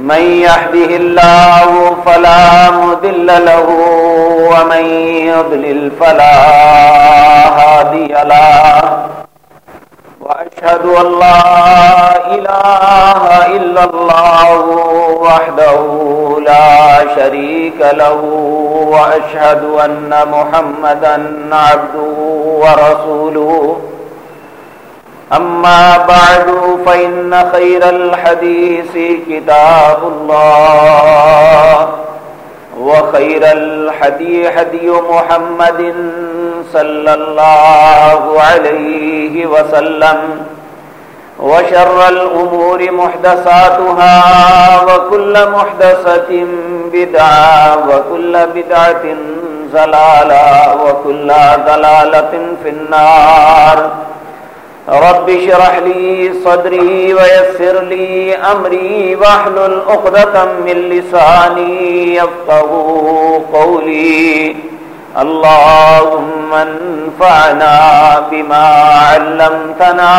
من يهده الله فلا مذل له، ومن يضلل فلا هادي له. وأشهد أن لا إله إلا الله وحده لا شريك له، وأشهد أن محمدا عبده ورسوله. أما بعد فإن خير الحديث كتاب الله وخير الحدي حدي محمد صلى الله عليه وسلم وشر الأمور محدثاتها وكل محدثة بدعة وكل بدعة زلالة وكل ضلالة في النار رب شرح لي صدري ويسر لي أمري واحلل عقدة من لساني يفقه قولي. اللهم انفعنا بما علمتنا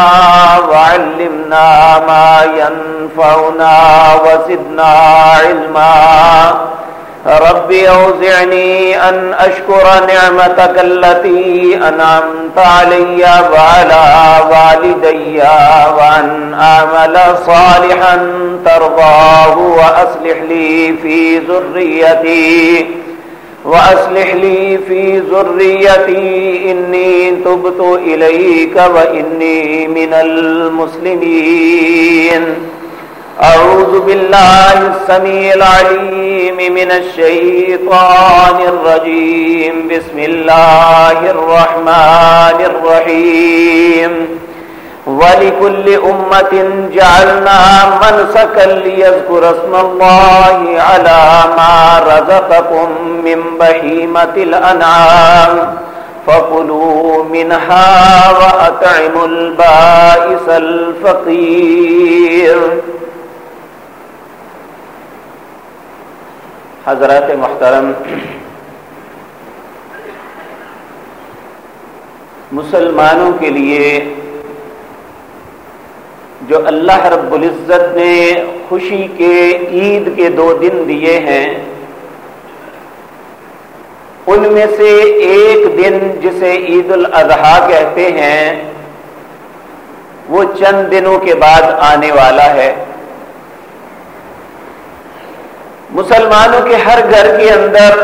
وعلمنا ما ينفعنا وزدنا علما. رب اوزعني أن أشكر نعمتك التي أنعمت علي وعلى والدي وأن أعمل صالحا ترضاه وأصلح لي في ذريتي وأصلح لي في ذريتي إني تبت إليك وإني من المسلمين أعوذ بالله السميع العليم من الشيطان الرجيم. بسم الله الرحمن الرحيم. ولكل أمة جعلنا منسكا ليذكر اسم الله على ما رزقكم من بهيمة الأنعام. فقلوا منها وأطعموا البائس الفقير. حضرات محترم، مسلمانوں کے لیے جو اللہ رب العزت نے خوشی کے عید کے دو دن دیے ہیں، ان میں سے ایک دن جسے عید الاضحیٰ کہتے ہیں، وہ چند دنوں کے بعد آنے والا ہے۔ مسلمانوں کے ہر گھر کے اندر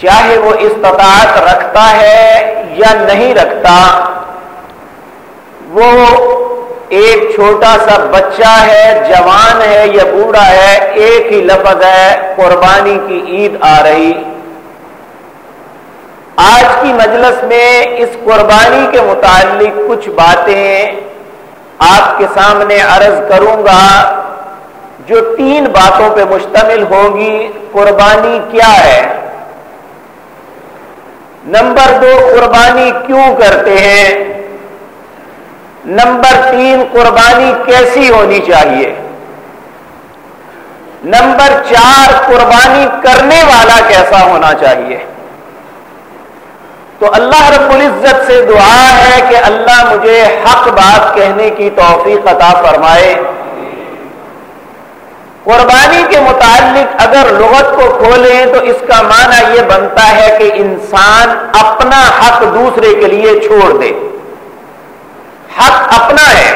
چاہے وہ استطاعت رکھتا ہے یا نہیں رکھتا، وہ ایک چھوٹا سا بچہ ہے، جوان ہے یا بوڑھا ہے، ایک ہی لفظ ہے، قربانی کی عید آ رہی۔ آج کی مجلس میں اس قربانی کے متعلق کچھ باتیں آپ کے سامنے عرض کروں گا۔ جو تین باتوں پہ مشتمل ہوگی، قربانی کیا ہے؟ نمبر دو، قربانی کیوں کرتے ہیں؟ نمبر تین، قربانی کیسی ہونی چاہیے؟ نمبر چار، قربانی کرنے والا کیسا ہونا چاہیے؟ تو اللہ رب العزت سے دعا ہے کہ اللہ مجھے حق بات کہنے کی توفیق عطا فرمائے۔ قربانی کے متعلق اگر لغت کو کھولیں تو اس کا معنی یہ بنتا ہے کہ انسان اپنا حق دوسرے کے لیے چھوڑ دے۔ حق اپنا ہے،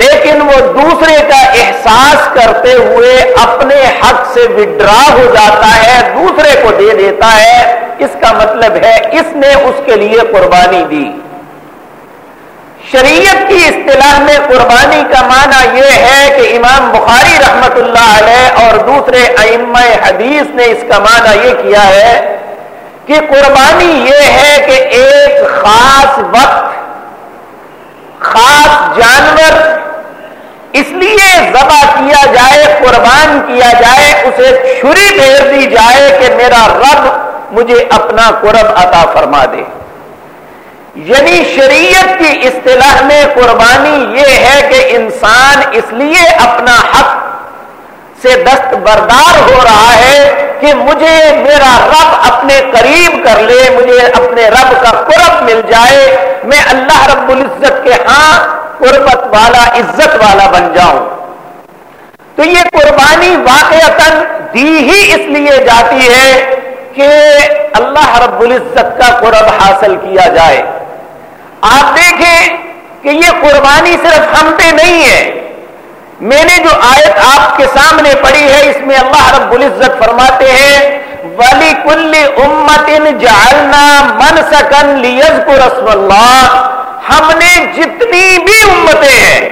لیکن وہ دوسرے کا احساس کرتے ہوئے اپنے حق سے وڈرا ہو جاتا ہے، دوسرے کو دے دیتا ہے۔ اس کا مطلب ہے اس نے اس کے لیے قربانی دی۔ شریعت کی اصطلاح میں قربانی کا معنی یہ ہے کہ امام بخاری رحمت اللہ علیہ اور دوسرے ائم حدیث نے اس کا معنی یہ کیا ہے کہ قربانی یہ ہے کہ ایک خاص وقت، خاص جانور، اس لیے ذبح کیا جائے، قربان کیا جائے، اسے چھری پھیر دی جائے کہ میرا رب مجھے اپنا قرب عطا فرما دے۔ یعنی شریعت کی اصطلاح میں قربانی یہ ہے کہ انسان اس لیے اپنا حق سے دست بردار ہو رہا ہے کہ مجھے میرا رب اپنے قریب کر لے، مجھے اپنے رب کا قرب مل جائے، میں اللہ رب العزت کے ہاں قربت والا، عزت والا بن جاؤں۔ تو یہ قربانی واقع دی ہی اس لیے جاتی ہے کہ اللہ رب العزت کا قرب حاصل کیا جائے۔ آپ دیکھیں کہ یہ قربانی صرف ہم پہ نہیں ہے۔ میں نے جو آیت آپ کے سامنے پڑھی ہے، اس میں اللہ رب العزت فرماتے ہیں ولی کل امت جالنا من سکن لیز کو رسم اللہ ہم نے جتنی بھی امتیں ہیں،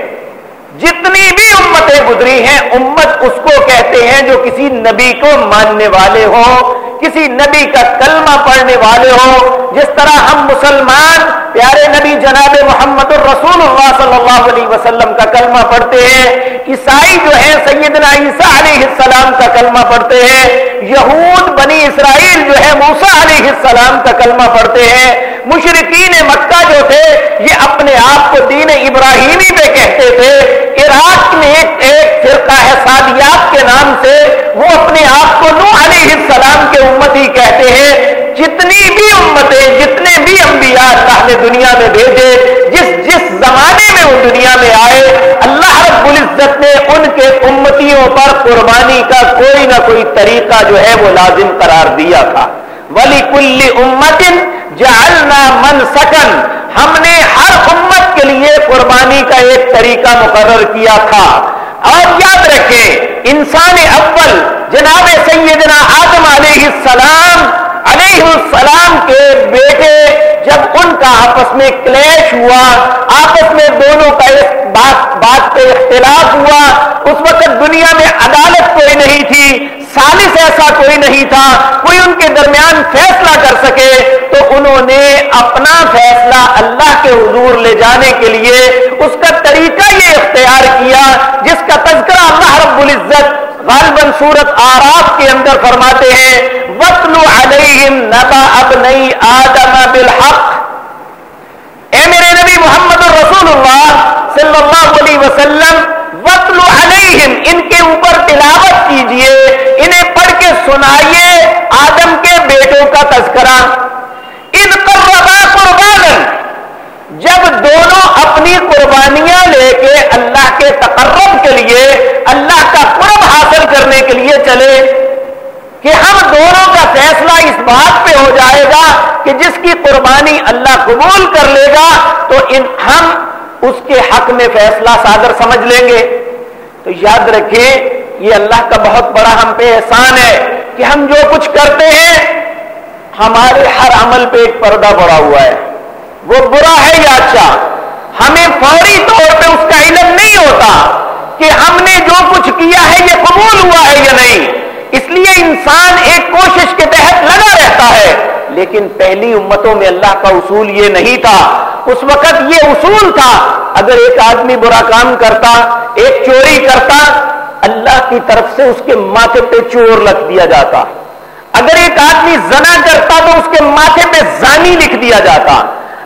جتنی بھی امتیں گزری ہیں، امت اس کو کہتے ہیں جو کسی نبی کو ماننے والے ہوں۔ کسی نبی کا کلمہ پڑھنے والے ہو، جس طرح ہم مسلمان پیارے نبی جناب محمد الرسول اللہ صلی اللہ علیہ وسلم کا کلمہ پڑھتے ہیں، عیسائی جو ہے سیدنا عیسیٰ علیہ السلام کا کلمہ پڑھتے ہیں، یہود بنی اسرائیل جو ہے موسا علیہ السلام کا کلمہ پڑھتے ہیں۔ مشرقین مکہ جو تھے، یہ اپنے آپ کو دین ابراہیمی پہ کہتے تھے عراق میں ایک ایک فرقہ ہے سادیات کے نام سے، وہ اپنے آپ کو نو علیہ السلام کے امت ہی کہتے ہیں۔ جتنی بھی امتیں، جتنے بھی انبیاء اللہ نے دنیا میں بھیجے، جس جس زمانے میں وہ دنیا میں آئے، اللہ رب العزت نے ان کے امتیوں پر قربانی کا کوئی نہ کوئی طریقہ جو ہے وہ لازم قرار دیا تھا۔ ولی کل امتن جعلنا من سکن ہم نے ہر امت کے لیے قربانی کا ایک طریقہ مقرر کیا تھا۔ اور یاد رکھیں، انسان اول جناب سیدنا آدم علیہ السلام علیہ السلام کے بیٹے، جب ان کا آپس میں کلیش ہوا، آپس میں دونوں کا ایک بات بات پہ اختلاف ہوا، اس وقت دنیا میں عدالت کوئی نہیں تھی۔ سالس ایسا کوئی نہیں تھا، کوئی ان کے درمیان فیصلہ کر سکے۔ تو انہوں نے اپنا فیصلہ اللہ کے حضور لے جانے کے لیے اس کا طریقہ یہ اختیار کیا، جس کا تذکرہ اللہ رب العزت غالباً صورت آراف کے اندر فرماتے ہیں وطل علیہم نبا اب نئی آدم بالحق۔ اے میرے نبی محمد الرسول اللہ صلی اللہ علیہ وسلم وطل علیہم ان کے اوپر تلاوت کیجیے۔ سنائیے آدم کے بیٹوں کا تذکرہ۔ ان قربا قربان جب دونوں اپنی قربانیاں لے کے اللہ کے تقرب کے لیے، اللہ کا قرب حاصل کرنے کے لیے چلے، کہ ہم دونوں کا فیصلہ اس بات پہ ہو جائے گا کہ جس کی قربانی اللہ قبول کر لے گا، تو ان ہم اس کے حق میں فیصلہ صادر سمجھ لیں گے۔ تو یاد رکھیں یہ اللہ کا بہت بڑا ہم پہ احسان ہے کہ ہم جو کچھ کرتے ہیں، ہمارے ہر عمل پہ ایک پردہ پڑا ہوا ہے۔ وہ برا ہے یا اچھا؟ ہمیں فوری طور پہ اس کا علم نہیں ہوتا کہ ہم نے جو کچھ کیا ہے، یہ قبول ہوا ہے یا نہیں۔ اس لیے انسان ایک کوشش کے تحت لگا رہتا ہے۔ لیکن پہلی امتوں میں اللہ کا اصول یہ نہیں تھا۔ اس وقت یہ اصول تھا، اگر ایک آدمی برا کام کرتا، ایک چوری کرتا اللہ کی طرف سے اس کے ماتھے پہ چور لکھ دیا جاتا۔ اگر ایک آدمی زنا کرتا تو اس کے ماتھے پہ زانی لکھ دیا جاتا۔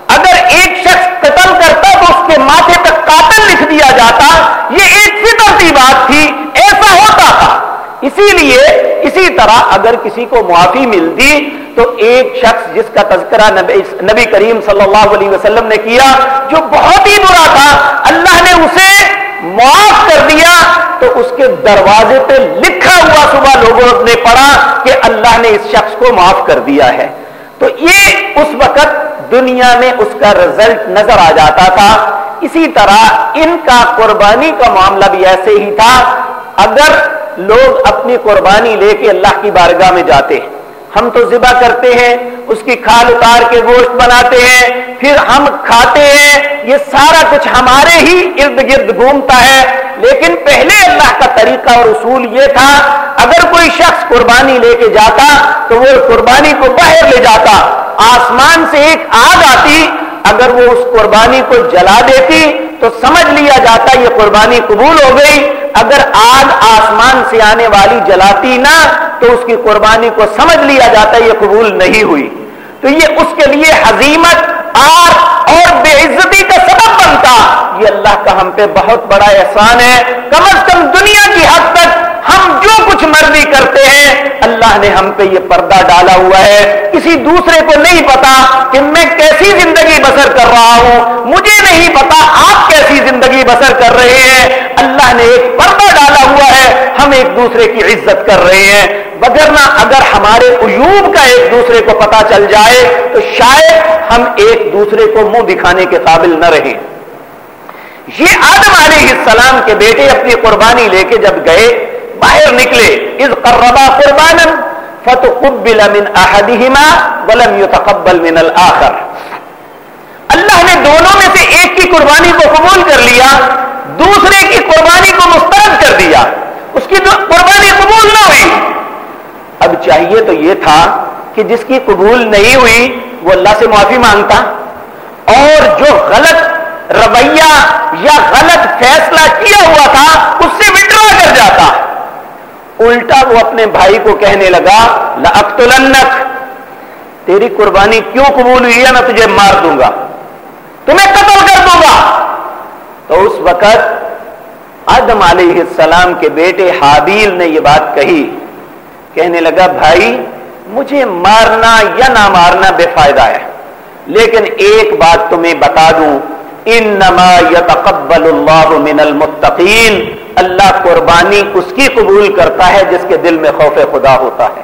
اگر ایک شخص قتل کرتا تو اس کے ماتھے پہ قاتل لکھ دیا جاتا۔ یہ ایک فطرتی بات تھی، ایسا ہوتا تھا۔ اسی لیے اسی طرح اگر کسی کو معافی ملتی تو ایک شخص جس کا تذکرہ نبی نبی کریم صلی اللہ علیہ وسلم نے کیا، جو بہت ہی برا تھا، اللہ نے اسے معاف کر دیا تو اس کے دروازے پہ لکھا ہوا صبح لوگوں نے پڑھا کہ اللہ نے اس شخص کو معاف کر دیا ہے۔ تو یہ اس وقت دنیا میں اس کا رزلٹ نظر آ جاتا تھا۔ اسی طرح ان کا قربانی کا معاملہ بھی ایسے ہی تھا۔ اگر لوگ اپنی قربانی لے کے اللہ کی بارگاہ میں جاتے ہیں ہم تو ذبح کرتے ہیں، اس کی کھال اتار کے گوشت بناتے ہیں، پھر ہم کھاتے ہیں، یہ سارا کچھ ہمارے ہی ارد گرد گھومتا ہے۔ لیکن پہلے اللہ کا طریقہ اور اصول یہ تھا، اگر کوئی شخص قربانی لے کے جاتا تو وہ قربانی کو باہر لے جاتا، آسمان سے ایک آگ آتی، اگر وہ اس قربانی کو جلا دیتی تو سمجھ لیا جاتا یہ قربانی قبول ہو گئی۔ اگر آگ آسمان سے آنے والی جلاتی نہ تو اس کی قربانی کو سمجھ لیا جاتا ہے، یہ قبول نہیں ہوئی۔ تو یہ اس کے لیے حزیمت آر اور بے عزتی کا سبب بنتا۔ یہ اللہ کا ہم پہ بہت بڑا احسان ہے۔ کم از کم دنیا کی حد تک ہم جو کچھ مرضی کرتے ہیں، اللہ نے ہم پہ یہ پردہ ڈالا ہوا ہے۔ کسی دوسرے کو نہیں پتا کہ میں کیسی زندگی بسر کر رہا ہوں۔ مجھے نہیں پتا آپ کیسی زندگی بسر کر رہے ہیں۔ اللہ نے ایک پردہ ڈالا ہوا ہے۔ ہم ایک دوسرے کی عزت کر رہے ہیں۔ وگرنہ اگر ہمارے عیوب کا ایک دوسرے کو پتا چل جائے تو شاید ہم ایک دوسرے کو منہ دکھانے کے قابل نہ رہیں۔ یہ آدم علیہ السلام کے بیٹے اپنی قربانی لے کے جب گئے، باہر نکلے۔ اس قربا قربان فتقبل من احدہما ولم يتقبل من الاخر۔ اللہ نے دونوں میں سے ایک کی قربانی کو قبول کر لیا، دوسرے کی قربانی کو مسترد کر دیا۔ اس کی قربانی قبول نہ ہوئی۔ اب چاہیے تو یہ تھا کہ جس کی قبول نہیں ہوئی وہ اللہ سے معافی مانگتا اور جو غلط رویہ یا غلط فیصلہ کیا ہوا تھا اس سے وڈرا کر جاتا۔ الٹا وہ اپنے بھائی کو کہنے لگا لنک تیری قربانی کیوں قبول ہوئی ہے؟ میں تجھے مار دوں گا۔ تمہیں قتل کر دوں گا۔ تو اس وقت آدم علیہ السلام کے بیٹے حابیل نے یہ بات کہی۔ کہنے لگا، بھائی، مجھے مارنا یا نہ مارنا بے فائدہ ہے، لیکن ایک بات تمہیں بتا دوں، انما يتقبل اللہ من المتقین۔ اللہ قربانی اس کی قبول کرتا ہے جس کے دل میں خوف خدا ہوتا ہے۔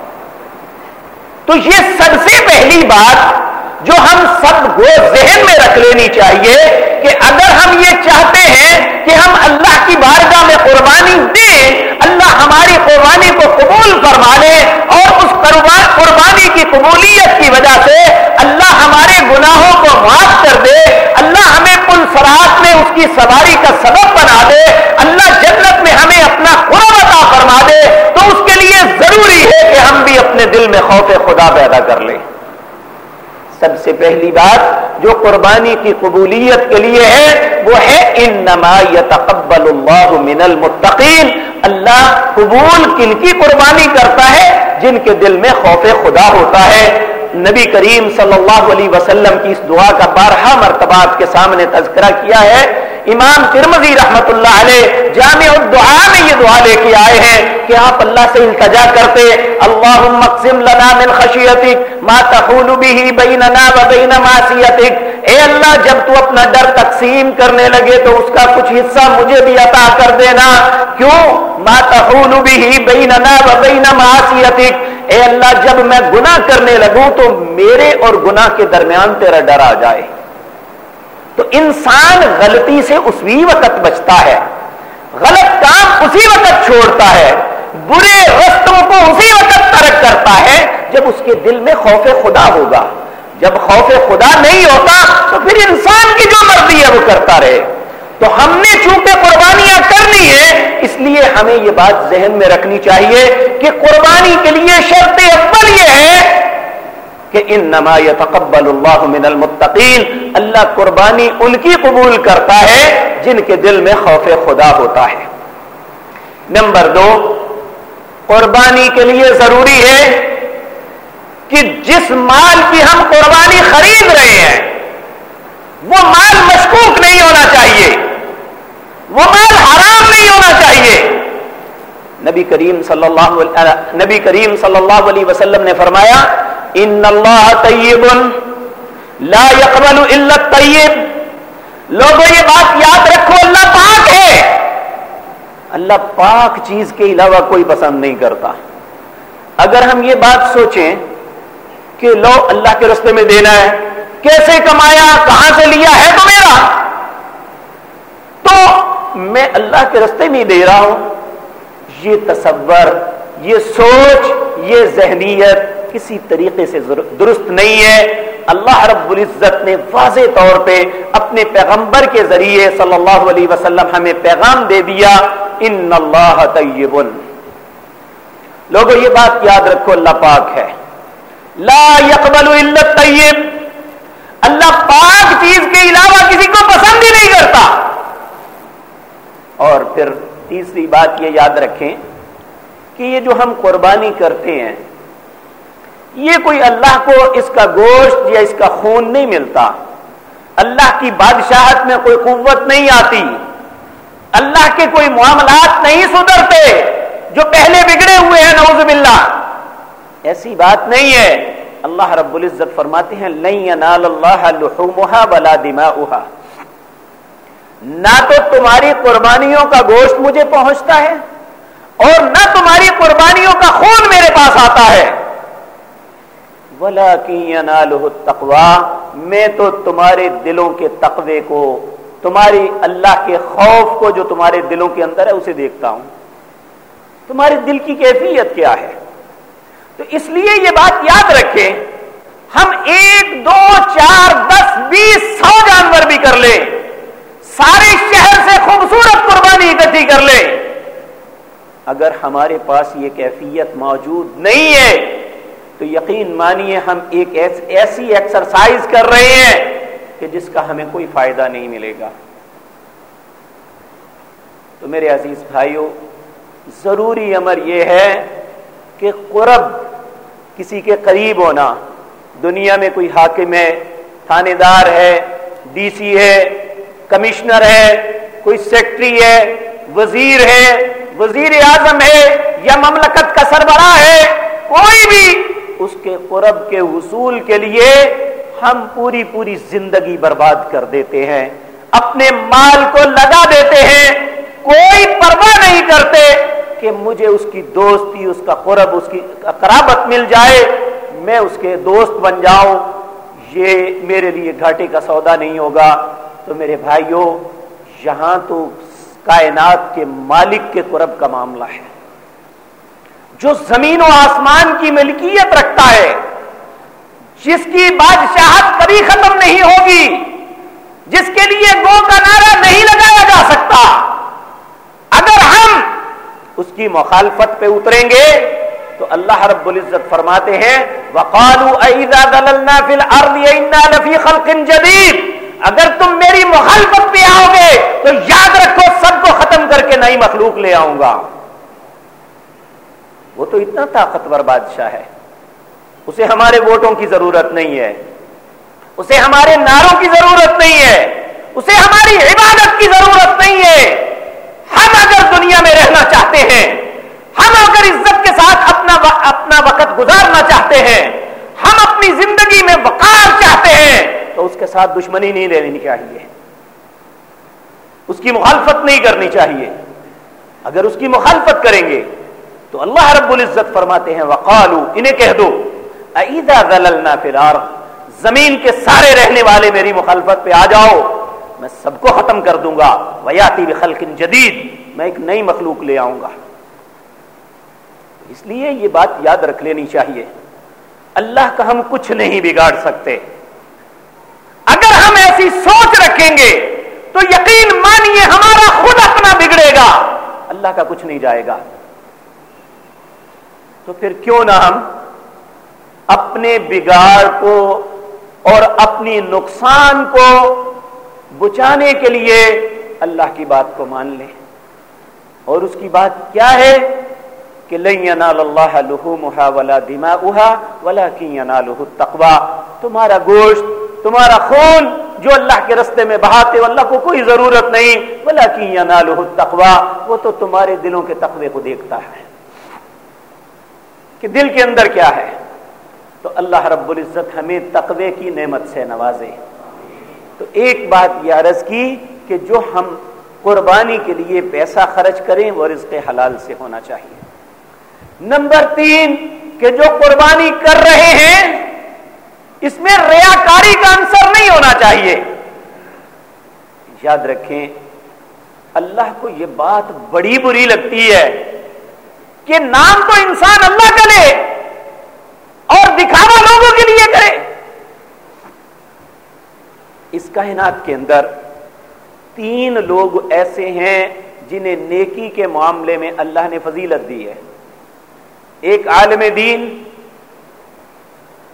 تو یہ سب سے پہلی بات جو ہم سب کو ذہن میں رکھ لینی چاہیے کہ اگر ہم یہ چاہتے ہیں کہ ہم اللہ کی بارگاہ میں قربانی دیں، اللہ ہماری قربانی کو قبول فرما لے اور اس قربانی کی قبولیت کی وجہ سے اللہ ہمارے گناہوں کو معاف کر دے، اللہ ہمیں پل سرات میں اس کی سواری کا سبب بنا دے، اللہ جنت میں ہمیں اپنا قرب عطا فرما دے۔ تو اس کے لیے ضروری ہے کہ ہم بھی اپنے دل میں خوف خدا پیدا کر لیں۔ سب سے پہلی بات جو قربانی کی قبولیت کے لیے ہے، وہ ہے ان نما یتقبل اللہ من المتقین۔ اللہ قبول کن کی قربانی کرتا ہے؟ جن کے دل میں خوف خدا ہوتا ہے۔ نبی کریم صلی اللہ علیہ وسلم کی اس دعا کا بارہا آپ کے سامنے تذکرہ کیا ہے۔ امام ترمزی رحمت اللہ علیہ جامع الدعا میں یہ دعا لے کے آئے ہیں کہ آپ اللہ سے التجا کرتے اللہ مقسم لنا من خشیتک ما تحول به بیننا و بین معصیتک۔ اے اللہ، جب تو اپنا ڈر تقسیم کرنے لگے تو اس کا کچھ حصہ مجھے بھی عطا کر دینا۔ کیوں؟ ما تحول به بیننا و بین معصیتک۔ اے اللہ، جب میں گناہ کرنے لگوں تو میرے اور گناہ کے درمیان تیرا ڈر آ جائے۔ تو انسان غلطی سے اسی وقت بچتا ہے۔ غلط کام اسی وقت چھوڑتا ہے۔ برے رستوں کو اسی وقت ترک کرتا ہے جب اس کے دل میں خوف خدا ہوگا۔ جب خوف خدا نہیں ہوتا تو پھر انسان کی جو مرضی ہے وہ کرتا رہے۔ تو ہم نے چونکہ قربانیاں کرنی ہے اس لیے ہمیں یہ بات ذہن میں رکھنی چاہیے کہ قربانی کے لیے شرط اول یہ ہے کہ ان نما تقبل اللہ من المتقین، اللہ قربانی ان کی قبول کرتا ہے جن کے دل میں خوف خدا ہوتا ہے۔ نمبر دو، قربانی کے لیے ضروری ہے کہ جس مال کی ہم قربانی خرید رہے ہیں، وہ مال مشکوک نہیں ہونا چاہیے، وہ مال حرام نہیں ہونا چاہیے۔ نبی کریم صلی اللہ نبی کریم صلی اللہ علیہ وسلم نے فرمایا ان اللہ طیب لا يقبل الا طیب لوگوں، یہ بات یاد رکھو، اللہ پاک ہے۔ اللہ پاک چیز کے علاوہ کوئی پسند نہیں کرتا۔ اگر ہم یہ بات سوچیں کہ لو، اللہ کے رستے میں دینا ہے، کیسے کمایا، کہاں سے لیا ہے تو میرا۔ تو میں اللہ کے رستے میں دے رہا ہوں۔ یہ تصور، یہ سوچ، یہ ذہنیت کسی طریقے سے درست نہیں ہے۔ اللہ رب العزت نے واضح طور پہ اپنے پیغمبر کے ذریعے صلی اللہ علیہ وسلم ہمیں پیغام دے دیا، ان اللہ طیب۔ لوگوں، یہ بات یاد رکھو، اللہ پاک ہے۔ لا يقبل الا طیب اللہ پاک چیز کے علاوہ کسی کو پسند ہی نہیں کرتا۔ اور پھر تیسری بات یہ یاد رکھیں کہ یہ جو ہم قربانی کرتے ہیں یہ کوئی اللہ کو اس کا گوشت یا اس کا خون نہیں ملتا۔ اللہ کی بادشاہت میں کوئی قوت نہیں آتی۔ اللہ کے کوئی معاملات نہیں سدھرتے جو پہلے بگڑے ہوئے ہیں، نعوذ باللہ۔ ایسی بات نہیں ہے۔ اللہ رب العزت فرماتے ہیں بلا دما نہ تو تمہاری قربانیوں کا گوشت مجھے پہنچتا ہے اور نہ تمہاری قربانیوں کا خون میرے پاس آتا ہے۔ تقوا میں تو تمہارے دلوں کے تقوے کو، تمہاری اللہ کے خوف کو جو تمہارے دلوں کے اندر ہے، اسے دیکھتا ہوں۔ تمہارے دل کی کیفیت کیا ہے؟ تو اس لیے یہ بات یاد رکھیں، ہم ایک، دو، چار، دس، بیس، سو جانور بھی کر لیں، سارے شہر سے خوبصورت قربانی اکٹھی کر لیں۔ اگر ہمارے پاس یہ کیفیت موجود نہیں ہے تو یقین مانیے ہم ایک ایسی ایکسرسائز کر رہے ہیں کہ جس کا ہمیں کوئی فائدہ نہیں ملے گا۔ تو میرے عزیز بھائیوں ضروری امر یہ ہے کہ قرب کسی کے قریب ہونا۔ دنیا میں کوئی حاکم ہے تھانے دار ہے، ڈی سی ہے، کمشنر ہے، کوئی سیکٹری ہے، وزیر ہے، وزیر اعظم ہے یا مملکت کا سربراہ ہے، کوئی بھی اس کے قرب کے حصول کے لیے ہم پوری پوری زندگی برباد کر دیتے ہیں، اپنے مال کو لگا دیتے ہیں، کوئی پرواہ نہیں کرتے کہ مجھے اس کی دوستی، اس کا قرب، اس کی قرابت مل جائے، میں اس کے دوست بن جاؤں، یہ میرے لیے گھاٹے کا سودا نہیں ہوگا۔ تو میرے بھائیوں، یہاں تو کائنات کے مالک کے قرب کا معاملہ ہے۔ جو زمین و آسمان کی ملکیت رکھتا ہے، جس کی بادشاہت کبھی ختم نہیں ہوگی، جس کے لیے گو کا نعرہ نہیں لگایا جا سکتا۔ اگر ہم اس کی مخالفت پہ اتریں گے، تو اللہ رب العزت فرماتے ہیں جدید اگر تم میری مخالفت پہ آؤ گے، تو یاد رکھو، سب کو ختم کر کے نئی مخلوق لے آؤں گا۔ وہ تو اتنا طاقتور بادشاہ ہے۔ اسے ہمارے ووٹوں کی ضرورت نہیں ہے۔ اسے ہمارے ناروں کی ضرورت نہیں ہے۔ اسے ہماری عبادت کی ضرورت نہیں ہے۔ ہم اگر دنیا میں رہنا چاہتے ہیں، ہم اگر عزت کے ساتھ اپنا اپنا وقت گزارنا چاہتے ہیں، ہم اپنی زندگی میں وقار چاہتے ہیں، تو اس کے ساتھ دشمنی نہیں لینی چاہیے۔ اس کی مخالفت نہیں کرنی چاہیے۔ اگر اس کی مخالفت کریں گے تو اللہ رب العزت فرماتے ہیں وقالو انہیں کہہ دو ذللنا فی الارض زمین کے سارے رہنے والے میری مخالفت پہ آ جاؤ، میں سب کو ختم کر دوں گا ویاتی بخلق جدید میں ایک نئی مخلوق لے آؤں گا۔ اس لیے یہ بات یاد رکھ لینی چاہیے، اللہ کا ہم کچھ نہیں بگاڑ سکتے۔ اگر ہم ایسی سوچ رکھیں گے، تو یقین مانیے ہمارا خود اپنا بگڑے گا، اللہ کا کچھ نہیں جائے گا۔ تو پھر کیوں نہ ہم اپنے بگاڑ کو اور اپنی نقصان کو بچانے کے لیے اللہ کی بات کو مان لیں۔ اور اس کی بات کیا ہے کہ اللہ ولا دما ولا کی تقوا تمہارا گوشت، تمہارا خون جو اللہ کے رستے میں بہاتے، اللہ کو کوئی ضرورت نہیں۔ ولا کی تقوا وہ تو تمہارے دلوں کے تقوے کو دیکھتا ہے۔ کہ دل کے اندر کیا ہے؟ تو اللہ رب العزت ہمیں تقوی کی نعمت سے نوازے۔ تو ایک بات یہ عرض کی کہ جو ہم قربانی کے لیے پیسہ خرچ کریں وہ رزق حلال سے ہونا چاہیے۔ نمبر تین، کہ جو قربانی کر رہے ہیں، اس میں ریاکاری کا انصر نہیں ہونا چاہیے۔ یاد رکھیں، اللہ کو یہ بات بڑی بری لگتی ہے۔ کہ نام تو انسان اللہ کا لے اور دکھاوا لوگوں کے لیے کرے۔ اس کائنات کے اندر تین لوگ ایسے ہیں جنہیں نیکی کے معاملے میں اللہ نے فضیلت دی ہے۔ ایک عالم دین،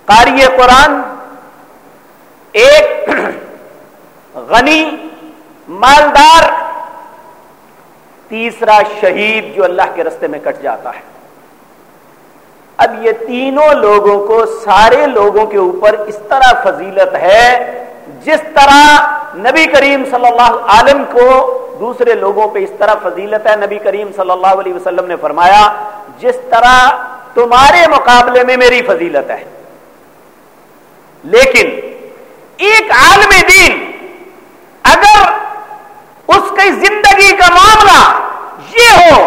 قاری قرآن، ایک غنی، مالدار تیسرا شہید جو اللہ کے رستے میں کٹ جاتا ہے۔ اب یہ تینوں لوگوں کو، سارے لوگوں کے اوپر اس طرح فضیلت ہے، جس طرح نبی کریم صلی اللہ عالم کو دوسرے لوگوں پہ اس طرح فضیلت ہے۔ نبی کریم صلی اللہ علیہ وسلم نے فرمایا، جس طرح تمہارے مقابلے میں میری فضیلت ہے۔ لیکن ایک عالم دین اگر اس کی زندگی کا معاملہ یہ ہو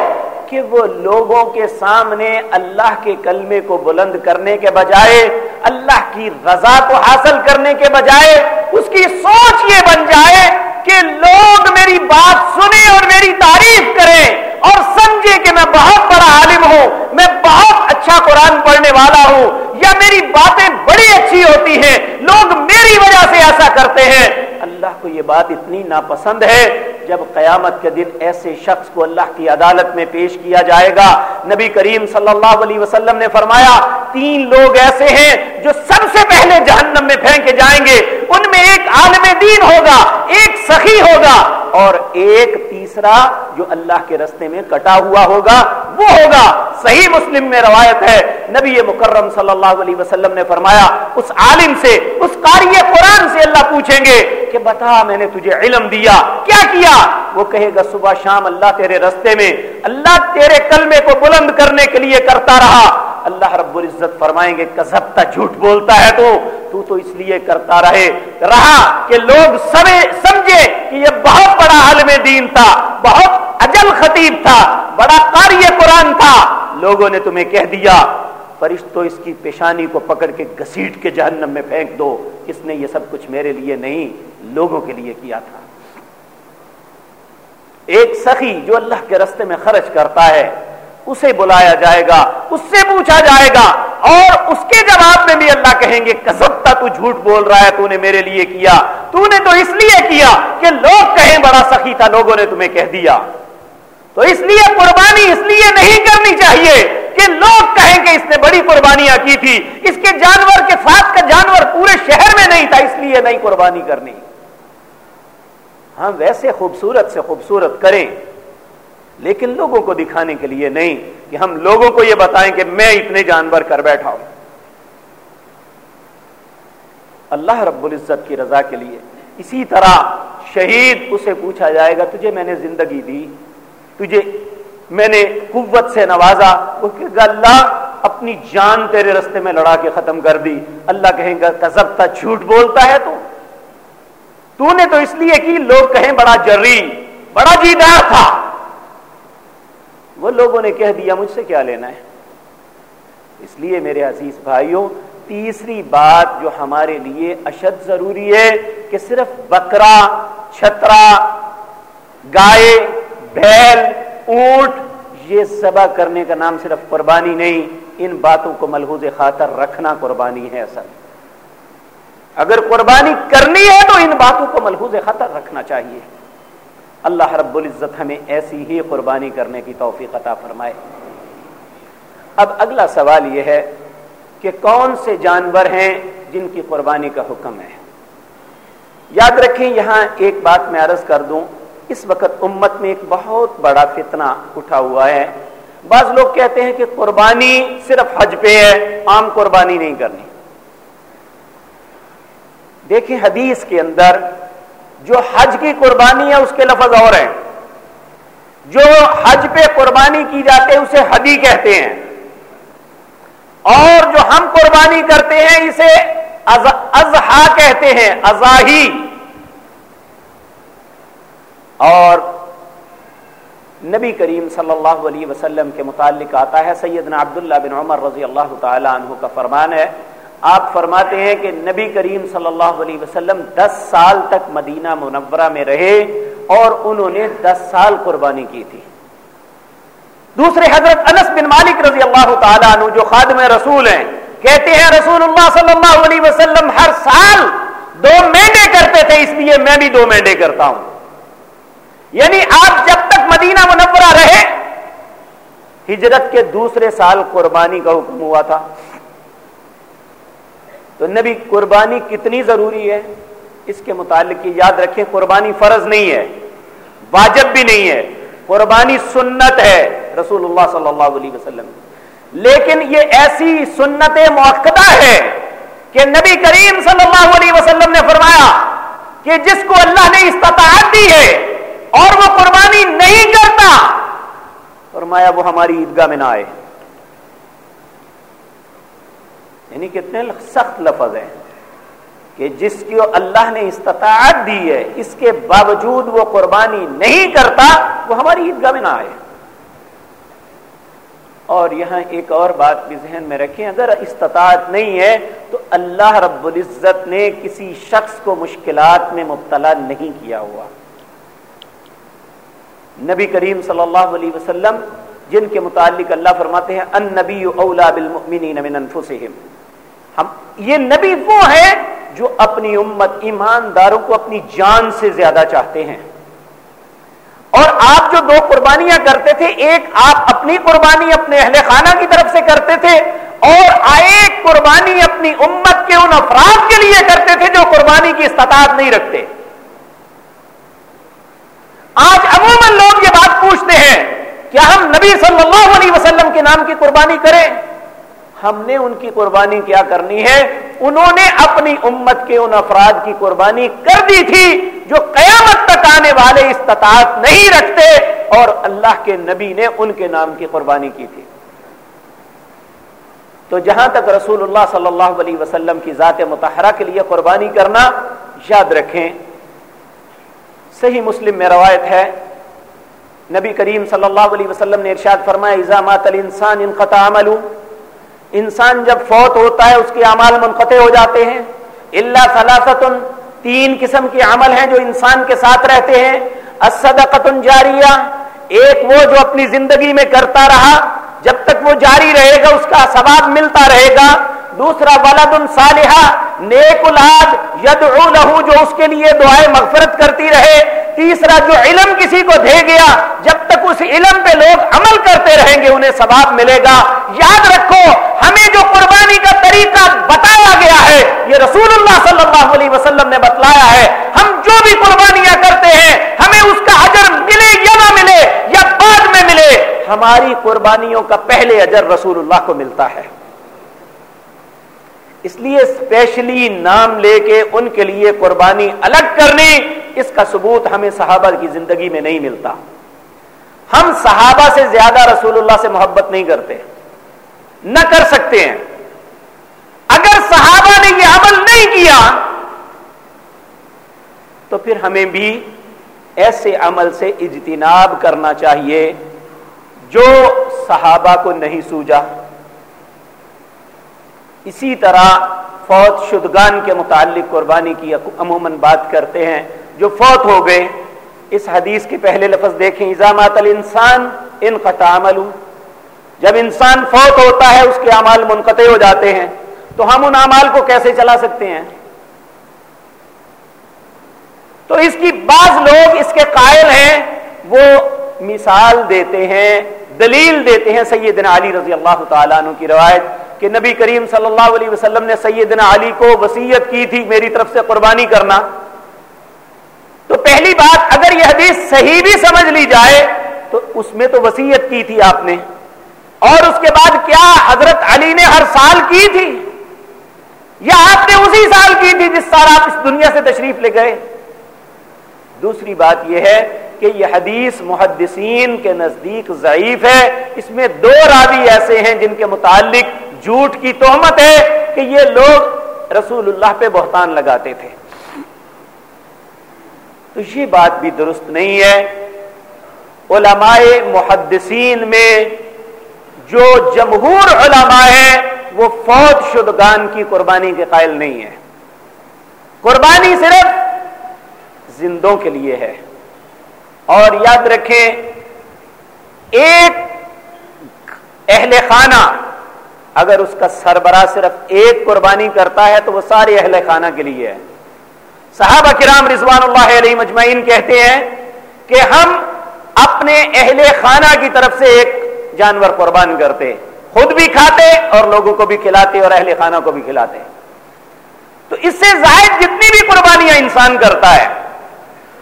کہ وہ لوگوں کے سامنے اللہ کے کلمے کو بلند کرنے کے بجائے، اللہ کی رضا کو حاصل کرنے کے بجائے، اس کی سوچ یہ بن جائے کہ لوگ میری بات سنیں اور میری تعریف کریں اور سمجھے کہ میں بہت بڑا عالم ہوں، میں بہت اچھا قرآن پڑھنے والا ہوں، یا میری باتیں بڑی اچھی ہوتی ہیں، لوگ میری وجہ سے ایسا کرتے ہیں۔ اللہ کو یہ بات اتنی ناپسند ہے، جب قیامت کے دن ایسے شخص کو اللہ کی عدالت میں پیش کیا جائے گا۔ نبی کریم صلی اللہ علیہ وسلم نے فرمایا، تین لوگ ایسے ہیں جو سب سے پہلے جہنم میں پھینکے جائیں گے ان میں ایک عالم دین ہوگا، ایک سخی ہوگا، اور ایک تیسرا جو اللہ کے رستے میں کٹا ہوا ہوگا، وہ ہوگا۔ صحیح مسلم میں روایت ہے، نبی مکرم صلی اللہ علیہ وسلم نے فرمایا، اس عالم سے، اس قاری قرآن سے اللہ پوچھیں گے کہ بتا، میں نے تجھے علم دیا۔ کیا کیا؟ وہ کہے گا، صبح شام اللہ تیرے رستے میں، اللہ تیرے کلمے کو بلند کرنے کے لیے کرتا رہا۔ اللہ رب العزت فرمائیں گے کذبتا جھوٹ بولتا ہے تو۔ تو تو اس لیے کرتا رہے۔ رہا کہ لوگ سمے سمجھے کہ یہ بہت بڑا عالم دین تھا، بہت اجل خطیب تھا، بڑا قاری قرآن تھا۔ لوگوں نے تمہیں کہہ دیا فرشتوں اس کی پیشانی کو پکڑ کے گسیٹ کے جہنم میں پھینک دو۔ اس نے یہ سب کچھ میرے لیے نہیں، لوگوں کے لیے کیا تھا۔ ایک سخی جو اللہ کے رستے میں خرچ کرتا ہے اسے بلایا جائے گا، اس سے پوچھا جائے گا، اور اس کے جواب میں بھی اللہ کہیں گے کسبتا تو جھوٹ بول رہا ہے، تو نے میرے لیے کیا، تو نے تو اس لیے کیا کہ لوگ کہیں بڑا سخی تھا، لوگوں نے تمہیں کہہ دیا۔ تو اس لیے قربانی اس لیے نہیں کرنی چاہیے کہ لوگ کہیں کہ اس نے بڑی قربانیاں کی تھی، اس کے جانور کے ساتھ کا جانور پورے شہر میں نہیں تھا، اس لیے نہیں قربانی کرنی۔ ہاں ویسے خوبصورت سے خوبصورت کریں۔ لیکن لوگوں کو دکھانے کے لیے نہیں کہ ہم لوگوں کو یہ بتائیں کہ میں اتنے جانور کر بیٹھا ہوں۔ اللہ رب العزت کی رضا کے لیے اسی طرح شہید اسے پوچھا جائے گا، تجھے میں نے زندگی دی، تجھے میں نے قوت سے نوازا۔ وہ کہ اللہ اپنی جان تیرے رستے میں لڑا کے ختم کر دی۔ اللہ کہیں گا کزبتا جھوٹ بولتا ہے تو۔ تو نے تو اس لیے کی، لوگ کہیں بڑا جری، بڑا جیدار تھا۔ وہ لوگوں نے کہہ دیا، مجھ سے کیا لینا ہے؟ اس لیے میرے عزیز بھائیوں، تیسری بات جو ہمارے لیے اشد ضروری ہے کہ صرف بکرا، چھترا، گائے، بیل، اونٹ، یہ ذبح کرنے کا نام صرف قربانی نہیں، ان باتوں کو ملحوظ خاطر رکھنا قربانی ہے اصل۔ اگر قربانی کرنی ہے تو ان باتوں کو ملحوظ خطر رکھنا چاہیے۔ اللہ رب العزت ہمیں ایسی ہی قربانی کرنے کی توفیق عطا فرمائے۔ اب اگلا سوال یہ ہے کہ کون سے جانور ہیں جن کی قربانی کا حکم ہے؟ یاد رکھیں، یہاں ایک بات میں عرض کر دوں، اس وقت امت میں ایک بہت بڑا فتنہ اٹھا ہوا ہے۔ بعض لوگ کہتے ہیں کہ قربانی صرف حج پہ ہے، عام قربانی نہیں کرنی۔ دیکھیں حدیث کے اندر جو حج کی قربانی ہے اس کے لفظ اور ہیں، جو حج پہ قربانی کی جاتے ہے اسے حدی کہتے ہیں۔ اور جو ہم قربانی کرتے ہیں، اسے ازہا کہتے ہیں ازاہی اور نبی کریم صلی اللہ علیہ وسلم کے متعلق آتا ہے، سیدنا عبداللہ بن عمر رضی اللہ تعالی عنہ کا فرمان ہے آپ فرماتے ہیں کہ نبی کریم صلی اللہ علیہ وسلم دس سال تک مدینہ منورہ میں رہے اور انہوں نے دس سال قربانی کی تھی۔ دوسرے حضرت انس بن مالک رضی اللہ تعالیٰ عنہ جو خادم رسول ہیں، کہتے ہیں رسول اللہ صلی اللہ علیہ وسلم ہر سال دو مینڈے کرتے تھے، اس لیے میں بھی دو مینڈے کرتا ہوں۔ یعنی آپ جب تک مدینہ منورہ رہے، ہجرت کے دوسرے سال قربانی کا حکم ہوا تھا۔ تو نبی قربانی کتنی ضروری ہے؟ اس کے متعلق یاد رکھیں، قربانی فرض نہیں ہے، واجب بھی نہیں ہے۔ قربانی سنت ہے رسول اللہ صلی اللہ علیہ وسلم۔ لیکن یہ ایسی سنت موقع ہے کہ نبی کریم صلی اللہ علیہ وسلم نے فرمایا کہ جس کو اللہ نے استطاعت دی ہے اور وہ قربانی نہیں کرتا، فرمایا وہ ہماری عیدگاہ میں نہ آئے۔ یعنی کتنے سخت لفظ ہیں کہ جس کی اللہ نے استطاعت دی ہے، اس کے باوجود وہ قربانی نہیں کرتا، وہ ہماری عیدگاہ میں نہ آئے۔ اور یہاں ایک اور بات بھی ذہن میں رکھیں، اگر استطاعت نہیں ہے تو اللہ رب العزت نے کسی شخص کو مشکلات میں مبتلا نہیں کیا ہوا۔ نبی کریم صلی اللہ علیہ وسلم، جن کے متعلق اللہ فرماتے ہیں ان نبی اولا بالمؤمنین من انفسہم۔ ہم یہ نبی وہ ہیں جو اپنی امت، ایمانداروں کو اپنی جان سے زیادہ چاہتے ہیں۔ اور آپ جو دو قربانیاں کرتے تھے، ایک آپ اپنی قربانی اپنے اہل خانہ کی طرف سے کرتے تھے، اور ایک قربانی اپنی امت کے ان افراد کے لیے کرتے تھے جو قربانی کی استطاعت نہیں رکھتے۔ آج عموماً لوگ یہ بات پوچھتے ہیں، کیا ہم نبی صلی اللہ علیہ وسلم کے نام کی قربانی کریں؟ ہم نے ان کی قربانی کیا کرنی ہے؟ انہوں نے اپنی امت کے ان افراد کی قربانی کر دی تھی جو قیامت تک آنے والے استطاعت نہیں رکھتے اور اللہ کے نبی نے ان کے نام کی قربانی کی تھی۔ تو جہاں تک رسول اللہ صلی اللہ علیہ وسلم کی ذات متحرہ کے لیے قربانی کرنا، یاد رکھیں، صحیح مسلم میں روایت ہے۔ نبی کریم صلی اللہ علیہ وسلم نے ارشاد فرمایا ازامات الانسان انقطع عملو انسان جب فوت ہوتا ہے، اس کے اعمال منقطع ہو جاتے ہیں۔ اللہ سلاست تین قسم کے عمل ہیں جو انسان کے ساتھ رہتے ہیں۔ الصدقۃ جاریہ، ایک وہ جو اپنی زندگی میں کرتا رہا، جب تک وہ جاری رہے گا، اس کا ثواب ملتا رہے گا۔ دوسرا ولد صالحہ، نیک الاد یدعو لہو، جو اس کے لیے دعائیں مغفرت کرتی رہے۔ تیسرا جو علم کسی کو دے گیا، جب تک اس علم پہ لوگ عمل کرتے رہیں گے، انہیں ثواب ملے گا۔ یاد رکھو، ہمیں جو قربانی کا طریقہ بتایا گیا ہے، یہ رسول اللہ صلی اللہ علیہ وسلم نے بتلایا ہے۔ ہم جو بھی قربانیاں کرتے ہیں، ہمیں اس کا اجر ملے یا نہ ملے، یا بعد میں ملے، ہماری قربانیوں کا پہلے اجر رسول اللہ کو ملتا ہے۔ اس لیے اسپیشلی نام لے کے ان کے لیے قربانی الگ کرنی، اس کا ثبوت ہمیں صحابہ کی زندگی میں نہیں ملتا۔ ہم صحابہ سے زیادہ رسول اللہ سے محبت نہیں کرتے۔ نہ کر سکتے ہیں۔ اگر صحابہ نے یہ عمل نہیں کیا، تو پھر ہمیں بھی ایسے عمل سے اجتناب کرنا چاہیے جو صحابہ کو نہیں سوجا۔ اسی طرح فوت شدگان کے متعلق قربانی کی عموماً بات کرتے ہیں۔ جو فوت ہو گئے، اس حدیث کے پہلے لفظ دیکھیں الانسان الانسان ان عمل جب انسان فوت ہوتا ہے، اس کے اعمال منقطع ہو جاتے ہیں۔ تو ہم ان اعمال کو کیسے چلا سکتے ہیں؟ تو اس کی بعض لوگ اس کے قائل ہیں، وہ مثال دیتے ہیں، دلیل دیتے ہیں سیدنا علی رضی اللہ تعالیٰ عنہ کی روایت۔ کہ نبی کریم صلی اللہ علیہ وسلم نے سیدنا علی کو وسیعت کی تھی میری طرف سے قربانی کرنا۔ تو پہلی بات اگر یہ حدیث صحیح بھی سمجھ لی جائے تو اس میں تو وسیعت کی تھی آپ نے۔ اور اس کے بعد کیا حضرت علی نے ہر سال کی تھی؟ یا آپ نے اسی سال کی تھی جس سال آپ اس دنیا سے تشریف لے گئے؟ دوسری بات یہ ہے کہ یہ حدیث محدثین کے نزدیک ضعیف ہے۔ اس میں دو راوی ایسے ہیں جن کے متعلق جھوٹ کی تہمت ہے کہ یہ لوگ رسول اللہ پہ بہتان لگاتے تھے۔ تو یہ بات بھی درست نہیں ہے۔ علماء محدثین میں جو جمہور علماء ہیں، وہ فوج شدگان کی قربانی کے قائل نہیں ہے قربانی صرف زندوں کے لیے ہے۔ اور یاد رکھیں، ایک اہل خانہ اگر اس کا سربراہ صرف ایک قربانی کرتا ہے تو وہ سارے اہل خانہ کے لیے ہے صحابہ کرام رضوان اللہ علیہ مجمعین کہتے ہیں کہ ہم اپنے اہل خانہ کی طرف سے ایک جانور قربان کرتے، خود بھی کھاتے اور لوگوں کو بھی کھلاتے اور اہل خانہ کو بھی کھلاتے۔ تو اس سے زائد جتنی بھی قربانیاں انسان کرتا ہے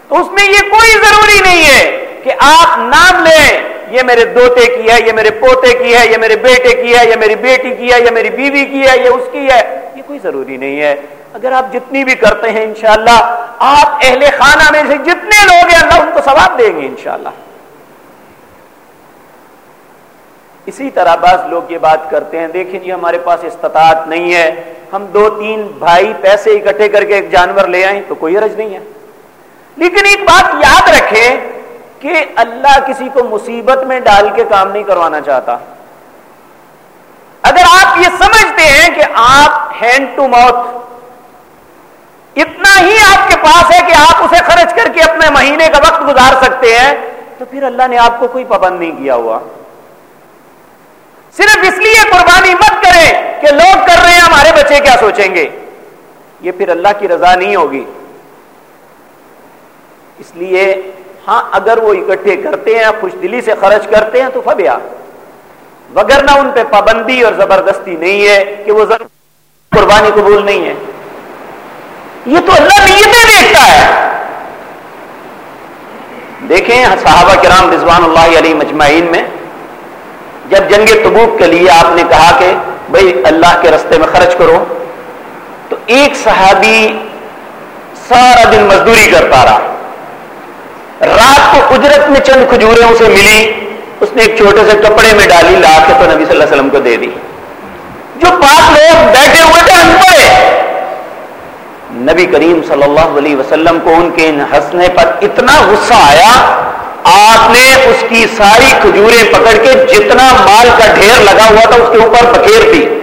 تو اس میں یہ کوئی ضروری نہیں ہے کہ آپ نام لیں، یہ میرے دوتے کی ہے، یہ میرے پوتے کی ہے، یہ میرے بیٹے کی ہے، یہ میری بیٹی کی ہے، یہ میری بیوی کی ہے، یہ اس کی ہے۔ یہ کوئی ضروری نہیں ہے۔ اگر آپ جتنی بھی کرتے ہیں، انشاءاللہ، آپ اہل خانہ میں سے جتنے لوگ ہیں، اللہ ان کو ثواب دیں گے انشاءاللہ۔ اسی طرح بعض لوگ یہ بات کرتے ہیں، دیکھیں جی ہمارے پاس استطاعت نہیں ہے۔ ہم دو تین بھائی پیسے اکٹھے کر کے ایک جانور لے آئیں تو کوئی عرض نہیں ہے۔ لیکن ایک بات یاد رکھیں کہ اللہ کسی کو مصیبت میں ڈال کے کام نہیں کروانا چاہتا۔ اگر آپ یہ سمجھتے ہیں کہ آپ ہینڈ ٹو ماؤتھ، اتنا ہی آپ کے پاس ہے کہ آپ اسے خرچ کر کے اپنے مہینے کا وقت گزار سکتے ہیں، تو پھر اللہ نے آپ کو کوئی پابند نہیں کیا ہوا۔ صرف اس لیے قربانی مت کریں کہ لوگ کر رہے ہیں، ہمارے بچے کیا سوچیں گے؟ یہ پھر اللہ کی رضا نہیں ہوگی۔ اس لیے ہاں اگر وہ اکٹھے کرتے ہیں خوش دلی سے خرچ کرتے ہیں، تو فبیا وگرنہ ان پہ پابندی اور زبردستی نہیں ہے کہ وہ قربانی قبول نہیں ہے۔ یہ تو اللہ نیتیں دیکھتا ہے۔ دیکھیں صحابہ کرام رضوان اللہ علیہ مجمعین میں، جب جنگ تبوک کے لیے آپ نے کہا کہ بھائی اللہ کے رستے میں خرچ کرو، تو ایک صحابی سارا دن مزدوری کرتا رہا۔ رات کو اجرت میں چند کھجوریں اسے ملی، اس نے ایک چھوٹے سے کپڑے میں ڈالی، لا کے تو نبی صلی اللہ علیہ وسلم کو دے دی۔ جو پانچ لوگ بیٹھے ہوئے تھے پڑے نبی کریم صلی اللہ علیہ وسلم کو ان کے ہنسنے پر اتنا غصہ آیا، آپ نے اس کی ساری کھجوریں پکڑ کے جتنا مال کا ڈھیر لگا ہوا تھا، اس کے اوپر پکیر دی۔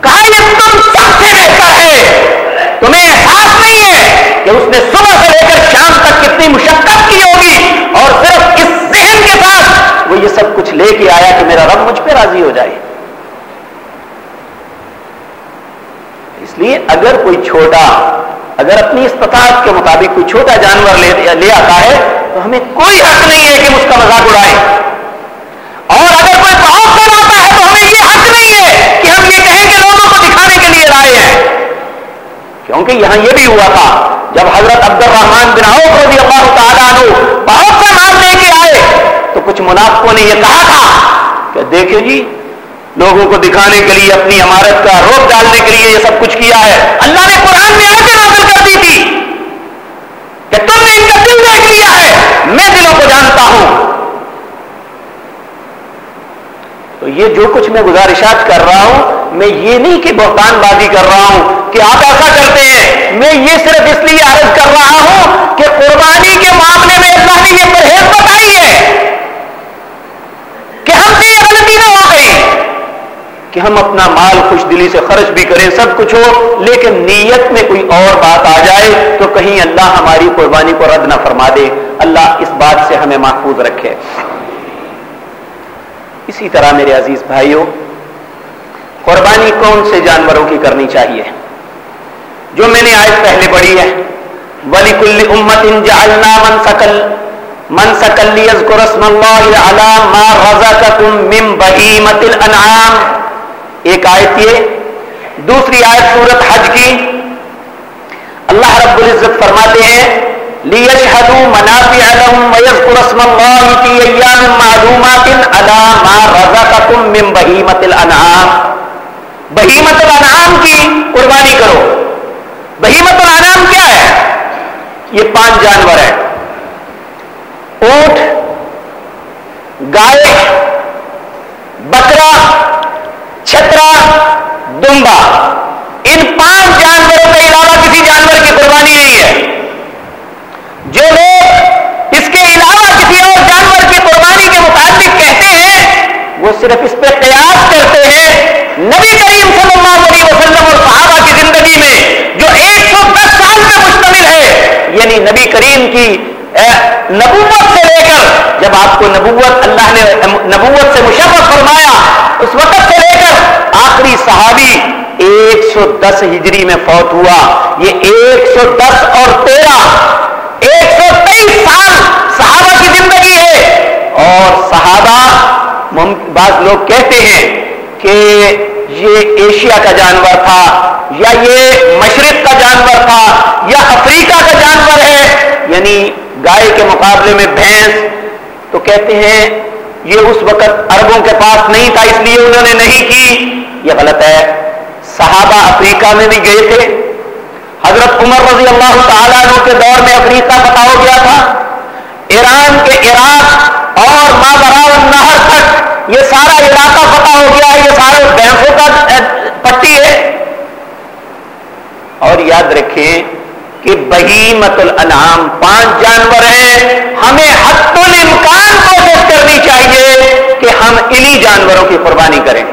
کہا، یہ تم سب سے بہتر ہے۔ تمہیں کہ اس نے صبح سے لے کر شام تک کتنی مشقت کی ہوگی اور صرف اس ذہن کے ساتھ وہ یہ سب کچھ لے کے آیا کہ میرا رب مجھ پہ راضی ہو جائے۔ اس لیے اگر کوئی چھوٹا، اگر اپنی استطاعت کے مطابق کوئی چھوٹا جانور لے آتا ہے، تو ہمیں کوئی حق نہیں ہے کہ اس کا مذاق اڑائے اور اگر کوئی بہت کر آتا ہے، تو ہمیں یہ حق نہیں ہے کہ ہم یہ کہیں کہ لوگوں کو دکھانے کے لیے لائے ہیں۔ کیونکہ یہاں یہ بھی ہوا تھا جب حضرت عبد الرحمان بن عوف رضی اللہ تعالیٰ عنہ بہت سے مال لے کے آئے، تو کچھ منافقوں نے یہ کہا تھا کہ دیکھیں جی لوگوں کو دکھانے کے لیے، اپنی عمارت کا روک ڈالنے کے لیے یہ سب کچھ کیا ہے۔ اللہ نے قرآن میں ایسے نازل کر دی تھی کہ تم نے ان کا دل دیکھ لیا ہے۔ میں دلوں کو جانتا ہوں۔ تو یہ جو کچھ میں گزارشات کر رہا ہوں، میں یہ نہیں کہ بہتان بازی کر رہا ہوں کہ آپ ایسا کرتے ہیں؟ میں یہ صرف اس لیے عرض کر رہا ہوں کہ قربانی کے معاملے میں اللہ نے یہ پرہیز بتائی ہے کہ ہم سے یہ غلطی نہ ہو گئی کہ ہم اپنا مال خوش دلی سے خرچ بھی کریں، سب کچھ ہو، لیکن نیت میں کوئی اور بات آ جائے تو کہیں اللہ ہماری قربانی کو رد نہ فرما دے۔ اللہ اس بات سے ہمیں محفوظ رکھے۔ اسی طرح میرے عزیز بھائیوں، قربانی کون سے جانوروں کی کرنی چاہیے؟ جو میں نے آج پہلے پڑھی ہے۔ ولی کل امت ان جالنا من سکل من سکل رسم اللہ علام رضا من بہیمت الانعام ایک آیت یہ۔ دوسری آیت سورت حج کی۔ اللہ رب العزت فرماتے ہیں، لِيَشْهَدُوا مَنَافِعَ لَهُمْ وَيَذْكُرَ اسْمَ اللَّهِ فِي أَيَّامٍ مَّعْلُومَاتٍ عَلَى مَا رَزَقَكُم مِّن بَهِيمَةِ الْأَنْعَامِ۔ بہیمت الانعام کی قربانی کرو۔ بہیمت الانعام کیا ہے؟ یہ پانچ جانور ہیں۔ اونٹ، گائے، بکرا، چھترا، دمبا۔ ان پانچ جانوروں کے علاوہ کسی جانور کی قربانی نہیں ہے۔ جو لوگ اس کے علاوہ کسی اور جانور کی قربانی کے مطابق کہتے ہیں، وہ صرف اس پہ قیاس کرتے ہیں۔ نبی کریم صلی اللہ علیہ وسلم اور صحابہ کی زندگی میں جو ایک سو دس سال پہ مشتمل ہے یعنی نبی کریم کی نبوت سے لے کر، جب آپ کو نبوت اللہ نے، نبوت سے مشرف فرمایا، اس وقت سے لے کر آخری صحابی ایک سو دس ہجری میں فوت ہوا۔ یہ ایک سو دس اور تیرہ، ایک سو تیئیس سال صحابہ کی زندگی ہے۔ اور صحابہ بعض لوگ کہتے ہیں کہ یہ ایشیا کا جانور تھا، یا یہ مشرق کا جانور تھا، یا افریقہ کا جانور ہے یعنی گائے کے مقابلے میں بھینس۔ تو کہتے ہیں، یہ اس وقت عربوں کے پاس نہیں تھا، اس لیے انہوں نے نہیں کی۔ یہ غلط ہے۔ صحابہ افریقہ میں بھی گئے تھے۔ حضرت عمر رضی اللہ تعالیٰ عنہ کے دور میں افریقہ پتا ہو گیا تھا، ایران کے عراق اور مابراور نہر تک یہ سارا علاقہ پتا ہو گیا ہے، یہ سارے بینکوں کا پٹی ہے۔ اور یاد رکھیں کہ بہیمت الانعام پانچ جانور ہیں۔ ہمیں حت الامکان کوشش کرنی چاہیے کہ ہم انہی جانوروں کی قربانی کریں۔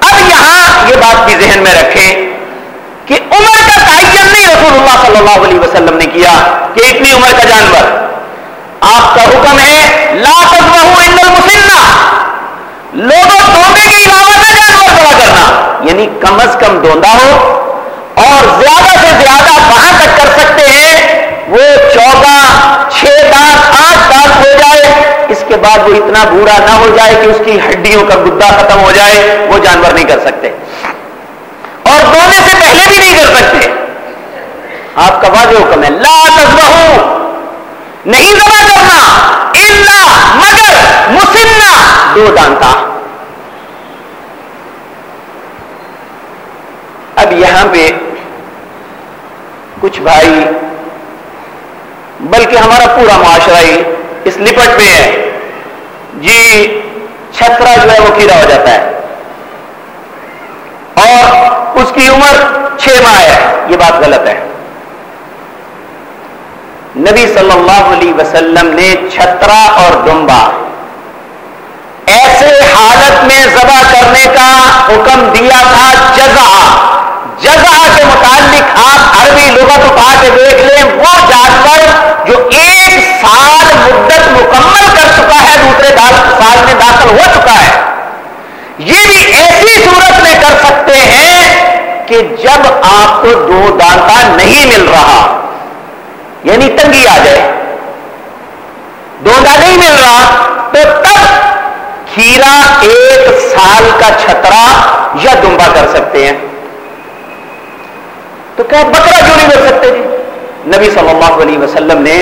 اب یہاں یہ بات بھی ذہن میں رکھیں کہ عمر کا تعین نہیں رسول اللہ صلی اللہ علیہ وسلم نے کیا کہ اتنی عمر کا جانور۔ آپ کا حکم ہے، لا ان المسنہ لوگوں دوندے کے علاوہ نہ جانور بڑا کرنا۔ یعنی کم از کم دوندا ہو اور زیادہ سے زیادہ کہاں تک کر سکتے ہیں۔ وہ چودہ، چھ دانت، آٹھ دانت ہو جائے۔ اس کے بعد وہ اتنا بوڑھا نہ ہو جائے کہ اس کی ہڈیوں کا گدا ختم ہو جائے۔ وہ جانور نہیں کر سکتے۔ اور دونے سے پہلے بھی نہیں کر سکتے۔ آپ کا واضح حکم ہے۔ لا تذبحو نہیں ذبح کرنا۔ الا مگر مسنہ دو دانتا اب یہاں پہ کچھ بھائی، بلکہ ہمارا پورا معاشرہ ہی اس لپٹ پہ ہے۔ جی چھترا جو ہے وہ کیڑا ہو جاتا ہے۔ اور اس کی عمر چھ ماہ ہے۔ یہ بات غلط ہے۔ نبی صلی اللہ علیہ وسلم نے چھترا اور دمبا ایسے حالت میں ذبح کرنے کا حکم دیا تھا جزا۔ جزا کے متعلق آپ عربی لغت اٹھا کے دیکھ لیں، وہ جانور جو ایک سال مدت مکمل کر چکا ہے، دوسرے سال میں داخل ہو چکا ہے۔ یہ بھی ایسی صورت میں کر سکتے ہیں کہ جب آپ کو دو دانتا نہیں مل رہا یعنی تنگی آ جائے دوندا نہیں مل رہا، تو تب کھیرا ایک سال کا چھترا یا دمبا کر سکتے ہیں؟ تو کیا بکرا کیوں نہیں کر سکتے جی؟ نبی صلی اللہ علیہ وسلم نے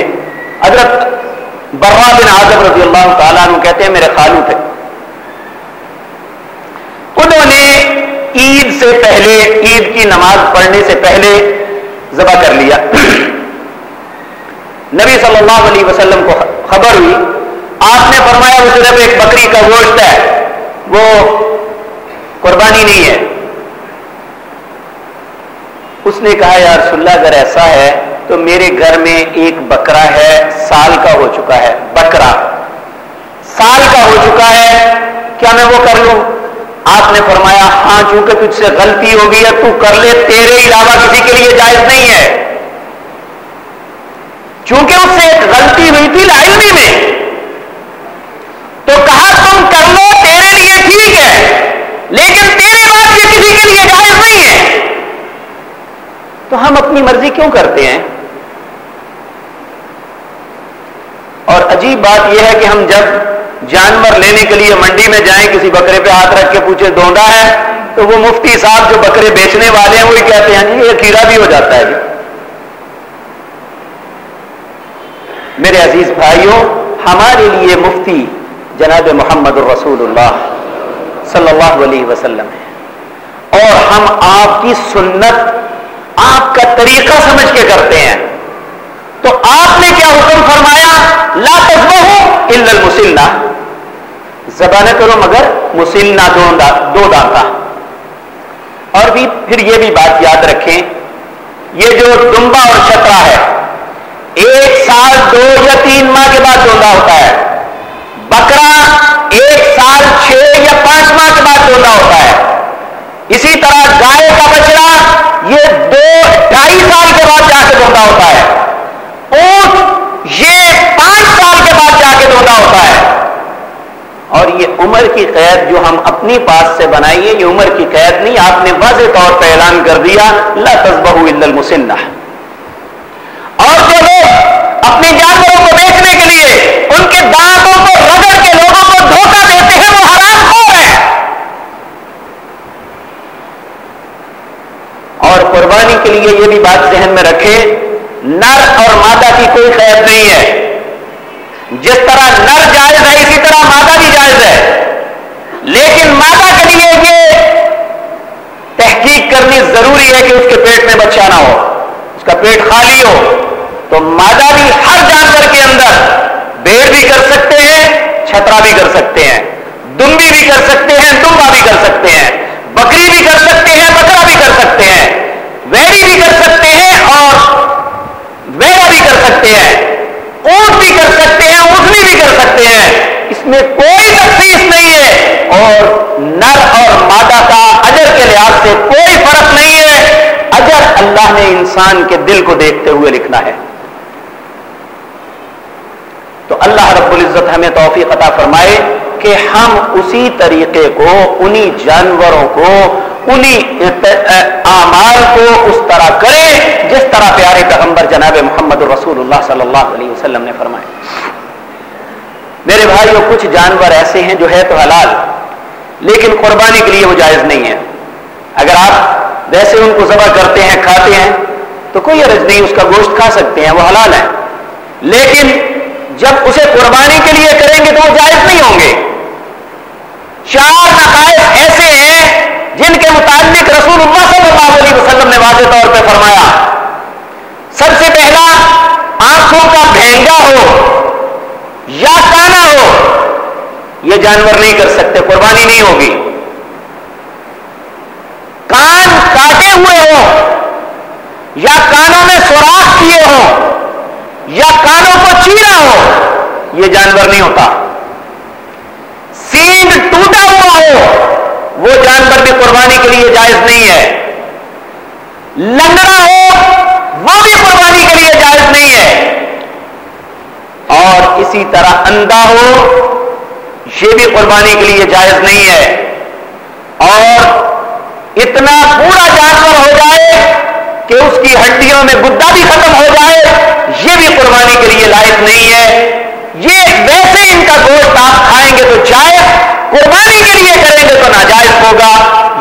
حضرت برا بن آزم رضی اللہ تعالیٰ عنہ کہتے ہیں، میرے خالو تھے انہوں نے عید سے پہلے، عید کی نماز پڑھنے سے پہلے ذبح کر لیا۔ نبی صلی اللہ علیہ وسلم کو خبر ہوئی آپ نے فرمایا وہ صرف ایک بکری کا گوشت ہے، وہ قربانی نہیں ہے۔ اس نے کہا یا رسول اللہ اگر ایسا ہے تو میرے گھر میں ایک بکرا ہے، سال کا ہو چکا ہے، بکرا۔ سال کا ہو چکا ہے، کیا میں وہ کر لوں؟ آپ نے فرمایا ہاں چونکہ تجھ سے غلطی ہو گئی ہے، تو کر لے، تیرے علاوہ کسی کے لیے جائز نہیں ہے۔ چونکہ اس سے ایک غلطی ہوئی تھی لائبریری میں تو کہا، تم کر لو تیرے لیے ٹھیک ہے، لیکن تیرے بعد یہ کسی کے لیے جائز نہیں ہے. تو ہم اپنی مرضی کیوں کرتے ہیں؟ اور عجیب بات یہ ہے کہ ہم جب جانور لینے کے لیے منڈی میں جائیں، کسی بکرے پہ ہاتھ رکھ کے پوچھے دوندا ہے؟ تو وہ مفتی صاحب جو بکرے بیچنے والے ہیں، وہی کہتے ہیں ہاں جی یہ کیڑا بھی ہو جاتا ہے جی. میرے عزیز بھائیوں، ہمارے لیے مفتی جناب محمد الرسول اللہ صلی اللہ علیہ وسلم ہے اور ہم آپ کی سنت آپ کا طریقہ سمجھ کے کرتے ہیں۔ تو آپ نے کیا حکم فرمایا؟ لا تذبحو الا المسلہ۔ زبا نہ کرو مگر مسلنا دو دانتا اور بھی پھر یہ بھی بات یاد رکھیں، یہ جو دمبا اور چھترا ہے، ایک سال دو یا تین ماہ کے بعد دوندا ہوتا ہے۔ بکرا ایک سال چھ یا پانچ ماہ کے بعد دوندا ہوتا ہے۔ اسی طرح گائے کا بچڑا یہ دو ڈھائی سال کے بعد جا کے دوندا ہوتا ہے۔ اونٹ یہ پانچ سال کے بعد جا کے دوندا ہوتا ہے۔ اور یہ عمر کی قید جو ہم اپنی پاس سے بنائیے، یہ عمر کی قید نہیں، آپ نے واضح طور پہ اعلان کر دیا، لا تصبح الا المسنہ۔ اور جو اپنے جانوروں کو بیچنے کے لیے ان کے دانتوں کو رگڑ کے لوگوں کو دھوکہ دیتے ہیں، وہ حرام خور ہے اور قربانی کے لیے یہ بھی بات ذہن میں رکھے، نر اور مادہ کی کوئی قید نہیں ہے۔ جس طرح نر جائز ہے، اسی طرح مادہ بھی جائز ہے۔ لیکن مادہ کے لیے یہ تحقیق کرنی ضروری ہے کہ اس کے پیٹ میں بچہ نہ ہو، اس کا پیٹ خالی ہو۔ تو مادہ بھی ہر جانور کے اندر بیڑ بھی کر سکتے ہیں چھترا بھی کر سکتے ہیں دمبی بھی کر سکتے ہیں دمبا بھی کر سکتے ہیں بکری بھی کر سکتے ہیں بکرا بھی کر سکتے ہیں ویڑی بھی کر سکتے ہیں اور ویڑا بھی کر سکتے ہیں اونٹ بھی کر سکتے ہیں اونٹنی بھی کر سکتے ہیں اس میں کوئی تفصیل نہیں ہے اور نر اور مادہ کا اجر کے لحاظ سے کوئی فرق نہیں ہے اجر اللہ نے انسان کے دل کو دیکھتے ہوئے لکھنا ہے تو اللہ رب العزت ہمیں توفیق عطا فرمائے کہ ہم اسی طریقے کو، انہی جانوروں کو، انہی اعمال کو اس طرح کریں جس طرح پیارے پیغمبر جناب محمد رسول اللہ صلی اللہ علیہ وسلم نے فرمائے میرے بھائیوں کچھ جانور ایسے ہیں جو ہے تو حلال، لیکن قربانی کے لیے وہ جائز نہیں ہے اگر آپ ویسے ان کو ذبح کرتے ہیں، کھاتے ہیں، تو کوئی عرض نہیں، اس کا گوشت کھا سکتے ہیں، وہ حلال ہے لیکن جب اسے قربانی کے لیے کریں گے تو وہ جائز نہیں ہوں گے۔ چار نقائص ایسے ہیں جن کے متعلق رسول اللہ صلی اللہ علیہ وسلم نے واضح طور پہ فرمایا، سب سے پہلا، آنکھوں کا بھینگا ہو یا کانا ہو، یہ جانور نہیں کر سکتے، قربانی نہیں ہوگی۔ کان کاٹے ہوئے ہو یا کانوں میں سوراخ کیے ہوں یا کانوں کو چیرا ہو، یہ جانور نہیں ہوتا۔ سینگ ٹوٹا ہوا ہو، وہ جانور بھی قربانی کے لیے جائز نہیں ہے۔ لنگڑا ہو، وہ بھی قربانی کے لیے جائز نہیں ہے۔ اور اسی طرح اندھا ہو، یہ بھی قربانی کے لیے جائز نہیں ہے۔ اور اتنا پورا جانور ہو جائے کہ اس کی ہڈیوں میں گدا بھی ختم ہو جائے، یہ بھی قربانی کے لیے لائق نہیں ہے۔ یہ ویسے ان کا گوشت آپ کھائیں گے تو جائز، قربانی کے لیے کریں گے تو ناجائز ہوگا۔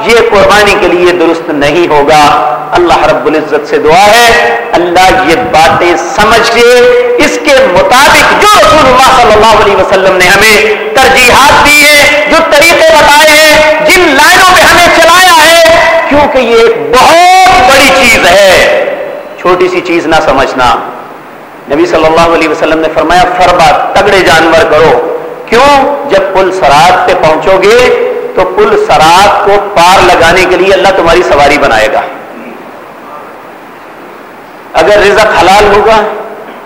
یہ قربانی کے لیے درست نہیں ہوگا۔ اللہ رب العزت سے دعا ہے، اللہ یہ باتیں سمجھ کے اس کے مطابق جو رسول اللہ صلی اللہ علیہ وسلم نے ہمیں ترجیحات دی ہے جو طریقے بتائے ہیں، جن لائنوں پہ ہمیں کیونکہ یہ ایک بہت بڑی چیز ہے۔ چھوٹی سی چیز نہ سمجھنا۔ نبی صلی اللہ علیہ وسلم نے فرمایا فربا تگڑے جانور کرو۔ کیوں؟ جب پل سرات پہ پہنچو گے، تو پل سرات کو پار لگانے کے لیے اللہ تمہاری سواری بنائے گا۔ اگر رزق حلال ہوگا،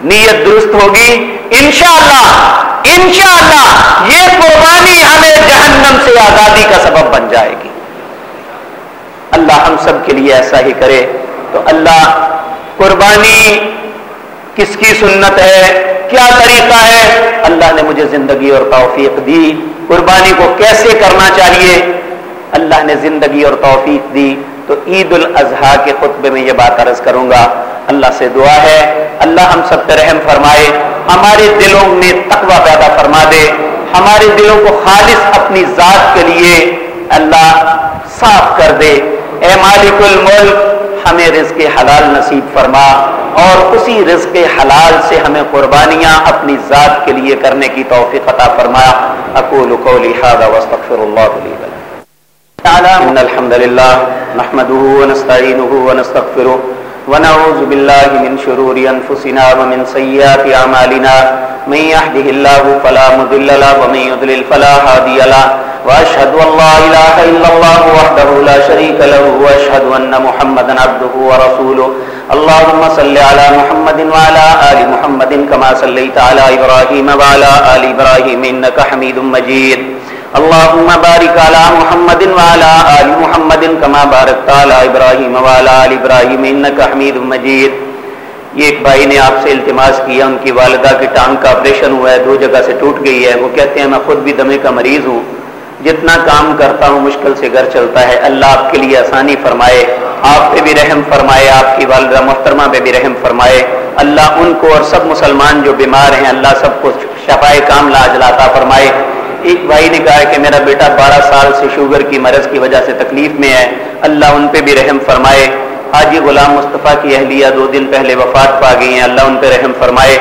نیت درست ہوگی، انشاءاللہ انشاءاللہ، یہ قربانی ہمیں جہنم سے آزادی کا سبب بن جائے گی۔ اللہ ہم سب کے لیے ایسا ہی کرے۔ تو اللہ، قربانی کس کی سنت ہے؟ کیا طریقہ ہے؟ اللہ نے مجھے زندگی اور توفیق دی۔ قربانی کو کیسے کرنا چاہیے؟ اللہ نے زندگی اور توفیق دی۔ تو عید الاضحیٰ کے خطبے میں یہ بات عرض کروں گا۔ اللہ سے دعا ہے۔ اللہ ہم سب پہ رحم فرمائے۔ ہمارے دلوں میں تقوی پیدا فرما دے۔ ہمارے دلوں کو خالص اپنی ذات کے لیے اللہ صاف کر دے۔ اے مالک الملک، ہمیں رزق حلال نصیب فرما اور اسی رزق حلال سے ہمیں قربانیاں اپنی ذات کے لیے کرنے کی توفیق عطا فرمایا اقول قولی هذا واستغفر الله لي ولكم تعالى ان الحمد لله نحمده ونستعينه ونستغفره ونعوذ بالله من شرور انفسنا ومن سيئات اعمالنا من يهده الله فلا مضل له ومن يضلل فلا هادي له. واشهد ان لا اله الا الله وحده لا شريك له واشهد ان محمدا عبده ورسوله. اللهم صل على محمد وعلى ال محمد كما صليت على ابراهيم وعلى ال ابراهيم انك حميد مجيد. اللهم بارك على محمد وعلى ال محمد كما باركت على ابراهيم وعلى ال ابراهيم انك حميد مجيد یہ ایک بھائی نے آپ سے التماس کیا، ان کی والدہ کی ٹانگ کا آپریشن ہوا ہے، دو جگہ سے ٹوٹ گئی ہے۔ وہ کہتے ہیں، میں خود بھی دمے کا مریض ہوں۔ جتنا کام کرتا ہوں، مشکل سے گھر چلتا ہے۔ اللہ آپ کے لیے آسانی فرمائے، آپ پہ بھی رحم فرمائے، آپ کی والدہ محترمہ پہ بھی رحم فرمائے۔ اللہ ان کو اور سب مسلمان جو بیمار ہیں، اللہ سب کو شفائے کام لاج لاتا فرمائے۔ ایک بھائی نے کہا کہ میرا بیٹا بارہ سال سے شوگر کی مرض کی وجہ سے تکلیف میں ہے۔ اللہ ان پہ بھی رحم فرمائے۔ حاجی غلام مصطفیٰ کی اہلیہ دو دن پہلے وفات پا گئی ہیں۔ اللہ ان پہ رحم فرمائے۔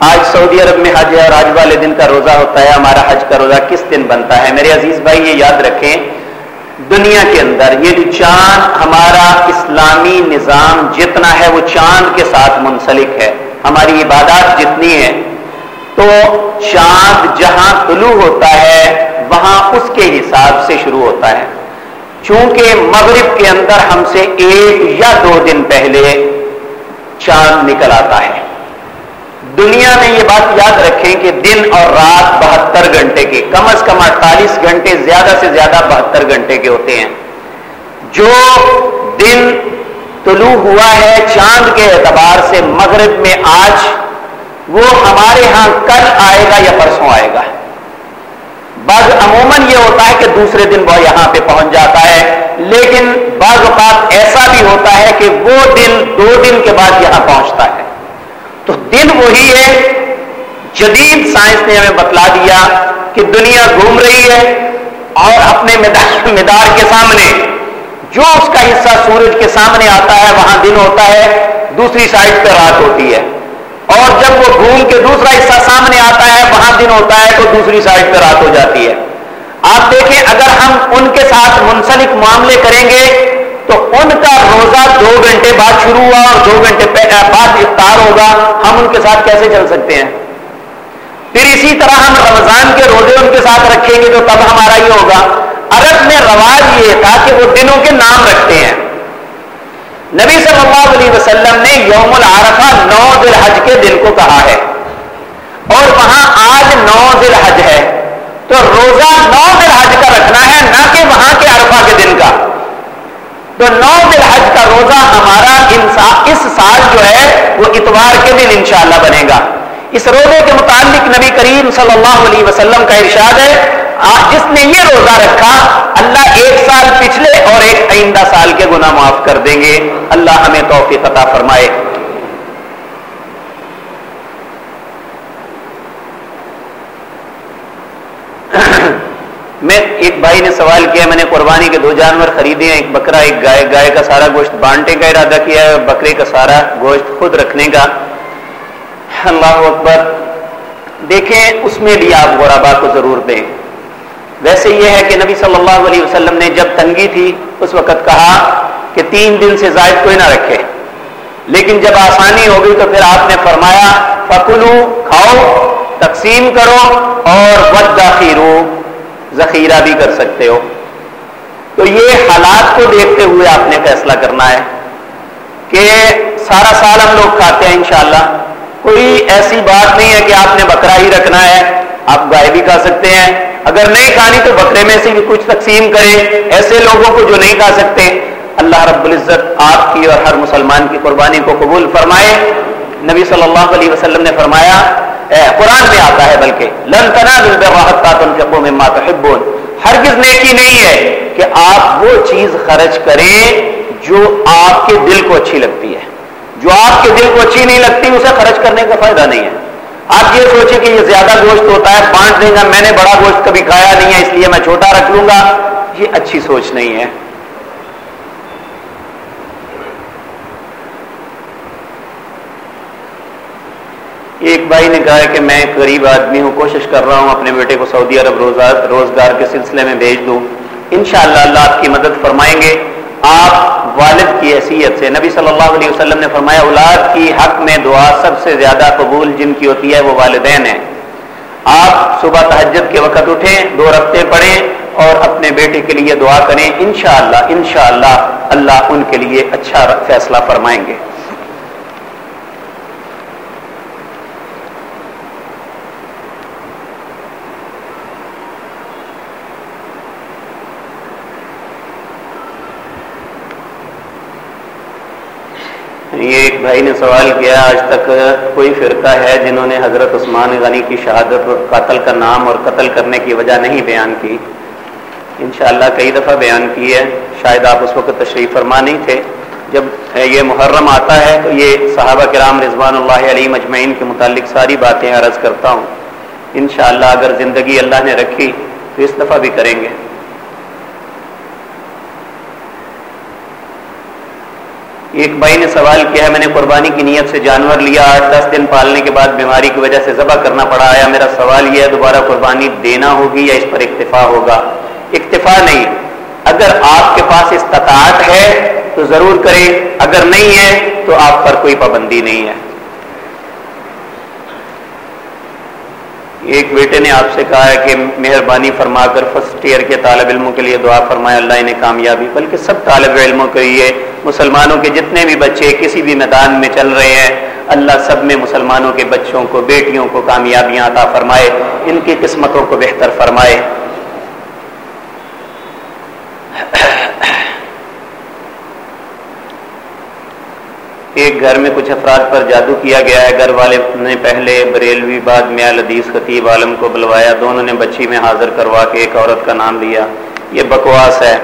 آج سعودی عرب میں حج ہے اور آج والے دن کا روزہ ہوتا ہے۔ ہمارا حج کا روزہ کس دن بنتا ہے؟ میرے عزیز بھائی، یہ یاد رکھیں، دنیا کے اندر یہ جو چاند، ہمارا اسلامی نظام جتنا ہے، وہ چاند کے ساتھ منسلک ہے۔ ہماری عبادات جتنی ہے تو چاند جہاں طلوع ہوتا ہے، وہاں اس کے حساب سے شروع ہوتا ہے۔ چونکہ مغرب کے اندر ہم سے ایک یا دو دن پہلے چاند نکل آتا ہے۔ دنیا میں یہ بات یاد رکھیں کہ دن اور رات بہتر گھنٹے کے، کم از کم اڑتالیس گھنٹے زیادہ سے زیادہ بہتر گھنٹے کے ہوتے ہیں۔ جو دن طلوع ہوا ہے چاند کے اعتبار سے، مغرب میں آج وہ ہمارے ہاں کل آئے گا یا پرسوں آئے گا۔ بعض عموماً یہ ہوتا ہے کہ دوسرے دن وہ یہاں پہ پہنچ جاتا ہے، لیکن بعض اوقات ایسا بھی ہوتا ہے کہ وہ دن دو دن کے بعد یہاں پہنچتا ہے۔ تو دن وہی ہے، جدید سائنس نے ہمیں بتلا دیا کہ دنیا گھوم رہی ہے اور اپنے مدار کے سامنے، جو اس کا حصہ سورج کے سامنے آتا ہے، وہاں دن ہوتا ہے، دوسری سائڈ پہ رات ہوتی ہے۔ اور جب وہ گھوم کے دوسرا حصہ سامنے آتا ہے، وہاں دن ہوتا ہے تو دوسری سائڈ پہ رات ہو جاتی ہے۔ آپ دیکھیں، اگر ہم ان کے ساتھ منسلک معاملے کریں گے تو ان کا روزہ دو گھنٹے بعد شروع ہوا اور دو گھنٹے بعد افطار ہوگا۔ ہم ان کے ساتھ کیسے چل سکتے ہیں؟ پھر اسی طرح ہم رمضان کے روزے ان کے ساتھ رکھیں گے تو تب ہمارا یہ ہوگا۔ عرب میں رواج یہ تھا کہ وہ دنوں کے نام رکھتے ہیں۔ نبی صلی اللہ علیہ وسلم نے یوم العرفہ نو دل حج کے دن کو کہا ہے۔ اور وہاں آج نو دل حج ہے۔ تو روزہ نو دل حج کا رکھنا ہے، نہ کہ وہاں کے عرفہ کے دن کا۔ تو نو دل حج کا روزہ ہمارا اس سال جو ہے، وہ اتوار کے دن انشاءاللہ بنے گا۔ اس روزے کے متعلق نبی کریم صلی اللہ علیہ وسلم کا ارشاد ہے جس نے یہ روزہ رکھا، اللہ ایک سال پچھلے اور ایک آئندہ سال کے گناہ معاف کر دیں گے۔ اللہ ہمیں توفیق عطا فرمائے۔ میں ایک بھائی نے سوال کیا، میں نے قربانی کے دو جانور خریدے ہیں، ایک بکرا، ایک گائے۔ گائے کا سارا گوشت بانٹے کا ارادہ کیا ہے بکرے کا سارا گوشت خود رکھنے کا۔ اللہ اکبر، دیکھیں اس میں بھی آپ غرابا کو ضرور دیں۔ ویسے یہ ہے کہ نبی صلی اللہ علیہ وسلم نے جب تنگی تھی، اس وقت کہا کہ تین دن سے زائد کوئی نہ رکھے۔ لیکن جب آسانی ہوگی تو پھر آپ نے فرمایا پکلو کھاؤ، تقسیم کرو اور ود داخیرو ذخیرہ بھی کر سکتے ہو۔ تو یہ حالات کو دیکھتے ہوئے آپ نے فیصلہ کرنا ہے کہ سارا سال ہم لوگ کھاتے ہیں انشاءاللہ۔ کوئی ایسی بات نہیں ہے کہ آپ نے بکرا ہی رکھنا ہے، آپ گائے بھی کھا سکتے ہیں اگر نہیں کھانی تو بکرے میں سے بھی کچھ تقسیم کریں۔ ایسے لوگوں کو جو نہیں کھا سکتے۔ اللہ رب العزت آپ کی اور ہر مسلمان کی قربانی کو قبول فرمائے۔ نبی صلی اللہ علیہ وسلم نے فرمایا قرآن میں آتا ہے، بلکہ لن تنازع مما تحبون۔ ہرگز نیکی نہیں ہے کہ آپ وہ چیز خرچ کریں جو آپ کے دل کو اچھی لگتی ہے۔ جو آپ کے دل کو اچھی نہیں لگتی، اسے خرچ کرنے کا فائدہ نہیں ہے۔ آپ یہ سوچیں کہ یہ زیادہ گوشت ہوتا ہے بانٹ دیں گا میں نے بڑا گوشت کبھی کھایا نہیں ہے، اس لیے میں چھوٹا رکھ لوں گا۔ یہ اچھی سوچ نہیں ہے۔ ایک بھائی نے کہا کہ میں غریب آدمی ہوں، کوشش کر رہا ہوں اپنے بیٹے کو سعودی عرب روزگار کے سلسلے میں بھیج دوں۔ انشاءاللہ اللہ آپ کی مدد فرمائیں گے۔ آپ والد کی حیثیت سے نبی صلی اللہ علیہ وسلم نے فرمایا، اولاد کی حق میں دعا سب سے زیادہ قبول جن کی ہوتی ہے وہ والدین ہیں۔ آپ صبح تہجد کے وقت اٹھیں، دو رفتے پڑھیں اور اپنے بیٹے کے لیے دعا کریں۔ انشاءاللہ انشاءاللہ اللہ ان کے لیے اچھا فیصلہ فرمائیں گے۔ یہ ایک بھائی نے سوال کیا، آج تک کوئی فرقہ ہے جنہوں نے حضرت عثمان غنی کی شہادت اور قتل کا نام اور قتل کرنے کی وجہ نہیں بیان کی؟ انشاءاللہ کئی دفعہ بیان کی ہے، شاید آپ اس وقت تشریف فرما نہیں تھے۔ جب یہ محرم آتا ہے تو یہ صحابہ کرام رضوان اللہ علیہ مجمعین کے متعلق ساری باتیں عرض کرتا ہوں۔ انشاءاللہ اگر زندگی اللہ نے رکھی تو اس دفعہ بھی کریں گے۔ ایک بھائی نے سوال کیا ہے، میں نے قربانی کی نیت سے جانور لیا، آٹھ دس دن پالنے کے بعد بیماری کی وجہ سے ذبح کرنا پڑا، آیا میرا سوال یہ ہے، دوبارہ قربانی دینا ہوگی یا اس پر اکتفا ہوگا؟ اکتفا نہیں۔ اگر آپ کے پاس استطاعت ہے تو ضرور کریں، اگر نہیں ہے تو آپ پر کوئی پابندی نہیں ہے۔ ایک بیٹے نے آپ سے کہا ہے کہ مہربانی فرما کر فرسٹ ایئر کے طالب علموں کے لیے دعا فرمایا اللہ انہیں کامیابی، بلکہ سب طالب علموں کے لیے، مسلمانوں کے جتنے بھی بچے کسی بھی میدان میں چل رہے ہیں، اللہ سب میں مسلمانوں کے بچوں کو، بیٹیوں کو کامیابیاں عطا فرمائے، ان کی قسمتوں کو بہتر فرمائے۔ ایک گھر میں کچھ افراد پر جادو کیا گیا ہے۔ گھر والے نے پہلے بریلوی، بعد میں الدیس خطیب عالم کو بلوایا۔ دونوں نے بچی میں حاضر کروا کے ایک عورت کا نام لیا۔ یہ بکواس ہے۔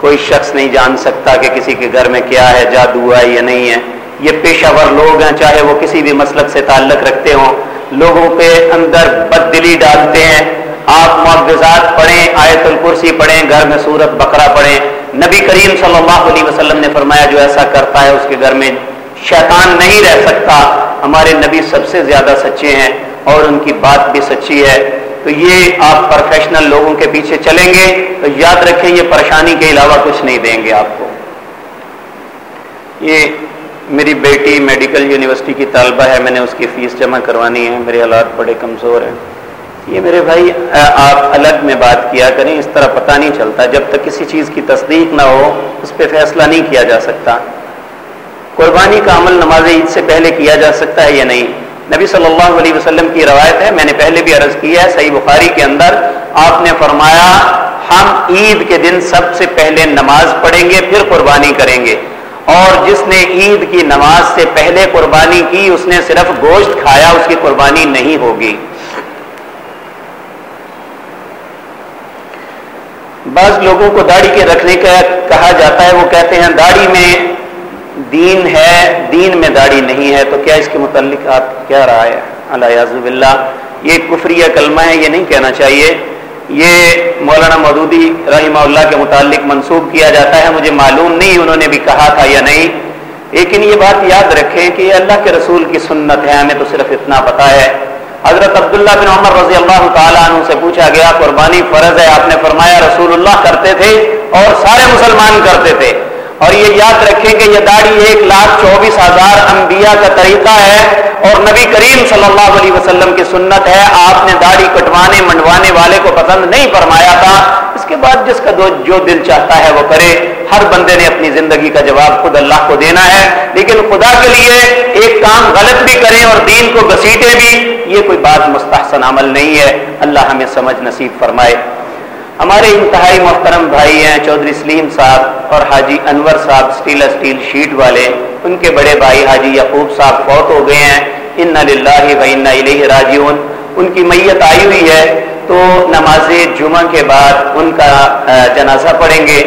کوئی شخص نہیں جان سکتا کہ کسی کے گھر میں کیا ہے، جادو ہے یا نہیں ہے۔ یہ پیشہ ور لوگ ہیں، چاہے وہ کسی بھی مسلک سے تعلق رکھتے ہوں۔ لوگوں پہ اندر بد دلی ڈالتے ہیں۔ آپ معجزات پڑھیں، آیت الکرسی پڑھیں، گھر میں سورت بکرا پڑھیں۔ نبی کریم صلی اللہ علیہ وسلم نے فرمایا، جو ایسا کرتا ہے، اس کے گھر میں شیطان نہیں رہ سکتا، ہمارے نبی سب سے زیادہ سچے ہیں اور ان کی بات بھی سچی ہے۔ تو یہ آپ پروفیشنل لوگوں کے پیچھے چلیں گے۔ تو یاد رکھیں، یہ پریشانی کے علاوہ کچھ نہیں دیں گے آپ کو۔ یہ میری بیٹی میڈیکل یونیورسٹی کی طالبہ ہے، میں نے اس کی فیس جمع کروانی ہے۔ میرے حالات بڑے کمزور ہیں۔ یہ میرے بھائی، آپ الگ میں بات کیا کریں، اس طرح پتہ نہیں چلتا۔ جب تک کسی چیز کی تصدیق نہ ہو، اس پہ فیصلہ نہیں کیا جا سکتا۔ قربانی کا عمل نماز عید سے پہلے کیا جا سکتا ہے یا نہیں؟ نبی صلی اللہ علیہ وسلم کی روایت ہے، میں نے پہلے بھی عرض کیا ہے، صحیح بخاری کے اندر آپ نے فرمایا، ہم عید کے دن سب سے پہلے نماز پڑھیں گے، پھر قربانی کریں گے۔ اور جس نے عید کی نماز سے پہلے قربانی کی، اس نے صرف گوشت کھایا، اس کی قربانی نہیں ہوگی۔ بعض لوگوں کو داڑھی کے رکھنے کا کہا جاتا ہے، وہ کہتے ہیں، داڑھی میں دین ہے، دین میں داڑھی نہیں ہے، تو کیا اس کے متعلق آپ کیا رائے اللہ اللہ یہ کفری کلمہ ہے، یہ نہیں کہنا چاہیے۔ یہ مولانا مودودی رحمہ اللہ کے متعلق منسوب کیا جاتا ہے، مجھے معلوم نہیں انہوں نے بھی کہا تھا یا نہیں۔ لیکن یہ بات یاد رکھیں کہ یہ اللہ کے رسول کی سنت ہے، ہمیں تو صرف اتنا پتا ہے۔ حضرت عبداللہ بن عمر رضی اللہ تعالیٰ عنہ سے پوچھا گیا، قربانی فرض ہے، آپ نے فرمایا رسول اللہ کرتے تھے اور سارے مسلمان کرتے تھے۔ اور یہ یاد رکھیں کہ یہ داڑھی ایک لاکھ چوبیس ہزار انبیاء کا طریقہ ہے اور نبی کریم صلی اللہ علیہ وسلم کی سنت ہے۔ آپ نے داڑھی کٹوانے، منڈوانے والے کو پسند نہیں فرمایا تھا۔ اس کے بعد جس کا جو دل چاہتا ہے وہ کرے۔ ہر بندے نے اپنی زندگی کا جواب خود اللہ کو دینا ہے۔ لیکن خدا کے لیے ایک کام غلط بھی کریں اور دین کو گسیٹے بھی، یہ کوئی بات مستحسن عمل نہیں ہے۔ اللہ ہمیں سمجھ نصیب فرمائے۔ ہمارے انتہائی محترم بھائی ہیں چودھری سلیم صاحب اور حاجی انور صاحب اسٹیل اسٹیل شیٹ والے، ان کے بڑے بھائی حاجی یقوب صاحب فوت ہو گئے ہیں۔ ان و ان راجیون ان کی میت آئی ہوئی ہے تو نماز جمعہ کے بعد ان کا جنازہ پڑھیں گے۔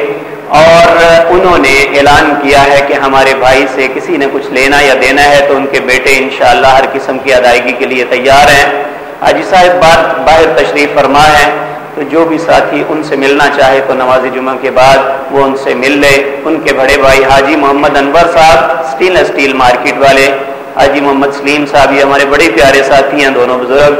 اور انہوں نے اعلان کیا ہے کہ ہمارے بھائی سے کسی نے کچھ لینا یا دینا ہے تو ان کے بیٹے انشاءاللہ ہر قسم کی ادائیگی کے لیے تیار ہیں۔ حاجی صاحب بات باہر تشریف فرما ہے۔ تو جو بھی ساتھی ان سے ملنا چاہے تو نماز جمعہ کے بعد وہ ان سے مل لے۔ ان کے بڑے بھائی حاجی محمد انور صاحب اسٹیل اسٹیل مارکیٹ والے۔ حاجی محمد سلیم صاحب، یہ ہمارے بڑے پیارے ساتھی ہیں، دونوں بزرگ۔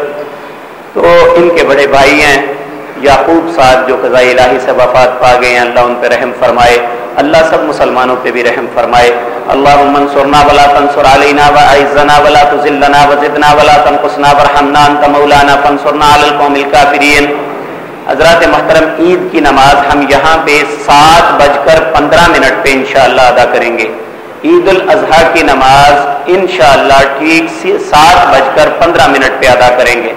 تو ان کے بڑے بھائی ہیں، یعقوب صاحب جو قضاء الہی سے وفات پا گئے ہیں۔ اللہ ان پہ رحم فرمائے۔ اللہ سب مسلمانوں پہ بھی رحم فرمائے۔ اللہ منصورنا ولا تنصر علینا وعزنا ولا تزلنا وزدنا ولا تنقصنا ورحمنا انت مولانا، فانصرنا علی القوم الكافرین۔ حضرات محترم عید کی نماز ہم یہاں پہ سات بج کر پندرہ منٹ پہ انشاءاللہ ادا کریں گے۔ عید الاضحیٰ کی نماز انشاءاللہ ٹھیک سات بج کر پندرہ منٹ پہ ادا کریں گے۔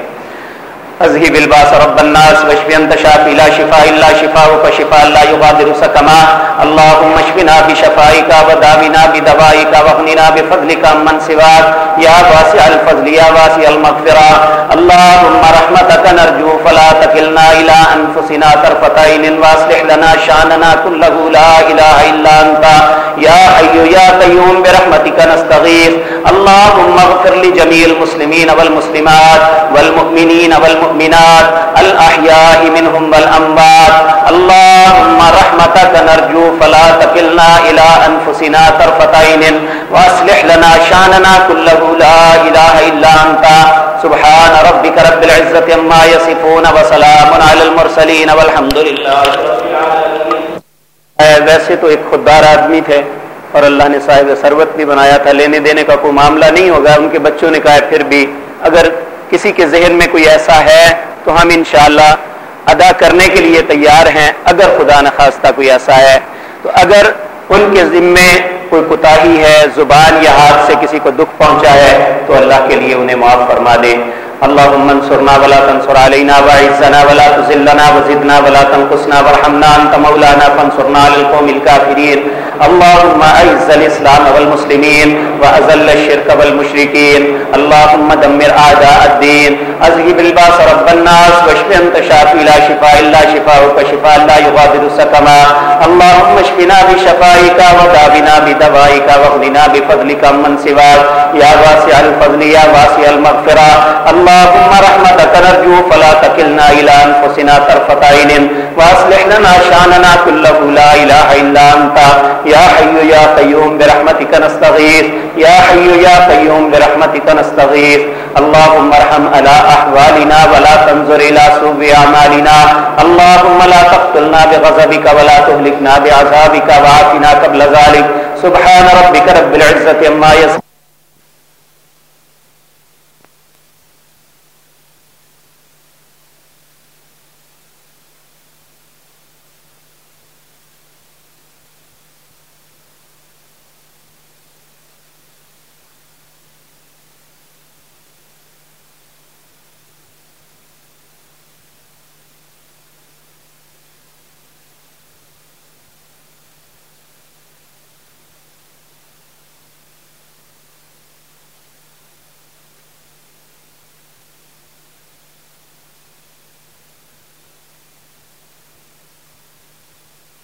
اذهب الباس رب الناس واشف انت شافي لا شفاء الا شفاءك شفاء لا يغادر سقما. اللهم اشفنا بشفائك وداونا بدوائك واغننا بفضلك من سواك. يا واسع الفضل، يا واسع المغفرة. اللهم رحمتك نرجو، فلا تكلنا الى انفسنا طرفة عين واصلح لنا شاننا كله. لا اله الا انت يا حي يا قيوم، برحمتك نستغيث. اللهم اغفر لجميع المسلمين والمسلمات والمؤمنين والمؤمنين والمؤمنات الأحياء منهم والأموات. اللهم رحمتك نرجو، فلا تكلنا إلى أنفسنا طرفة عين وأصلح لنا شاننا كله، لا إله إلا أنت. سبحان ربك رب العزة عما يصفون وسلام على المرسلين، والحمد لله ویسے تو ایک خوددار آدمی تھے، اور اللہ نے صاحب ثروت بھی بنایا تھا، لینے دینے کا کوئی معاملہ نہیں ہوگا، ان کے بچوں نے کہا پھر بھی اگر کسی کے ذہن میں کوئی ایسا ہے تو ہم انشاءاللہ ادا کرنے کے لیے تیار ہیں۔ اگر خدا نخواستہ کوئی ایسا ہے تو اگر ان کے ذمے کوئی کوتاہی ہے، زبان یا ہاتھ سے کسی کو دکھ پہنچا ہے تو اللہ کے لیے انہیں معاف فرما دے۔ اللهم انصرنا ولا تنصر علينا واعزنا ولا تذلنا وزدنا ولا تنقصنا وارحمنا انت مولانا فانصرنا على القوم الكافرين اللهم اعز الاسلام والمسلمين واذل الشرك والمشركين اللهم دمر اعداء الدين اذهب الباس رب الناس واشف انت شافي لا شفاء الا شفاءك شفاء لا يغادر سقما. اللهم اشفنا بشفائك وداونا بدوائك واغننا بفضلك من سواك يا واسع الفضل يا واسع المغفرة اللهم اللهم رحمتك نرجو فلا تكلنا الى انفسنا طرفة عين واصلح لنا شاننا كله لا اله الا انت يا حي يا قيوم برحمتك نستغيث يا حي يا قيوم برحمتك نستغيث اللهم ارحم على احوالنا ولا تنظر الى سوء اعمالنا اللهم لا تقتلنا بغضبك ولا تهلكنا بعذابك وعافنا قبل ذلك سبحان ربك رب العزة عما يصفون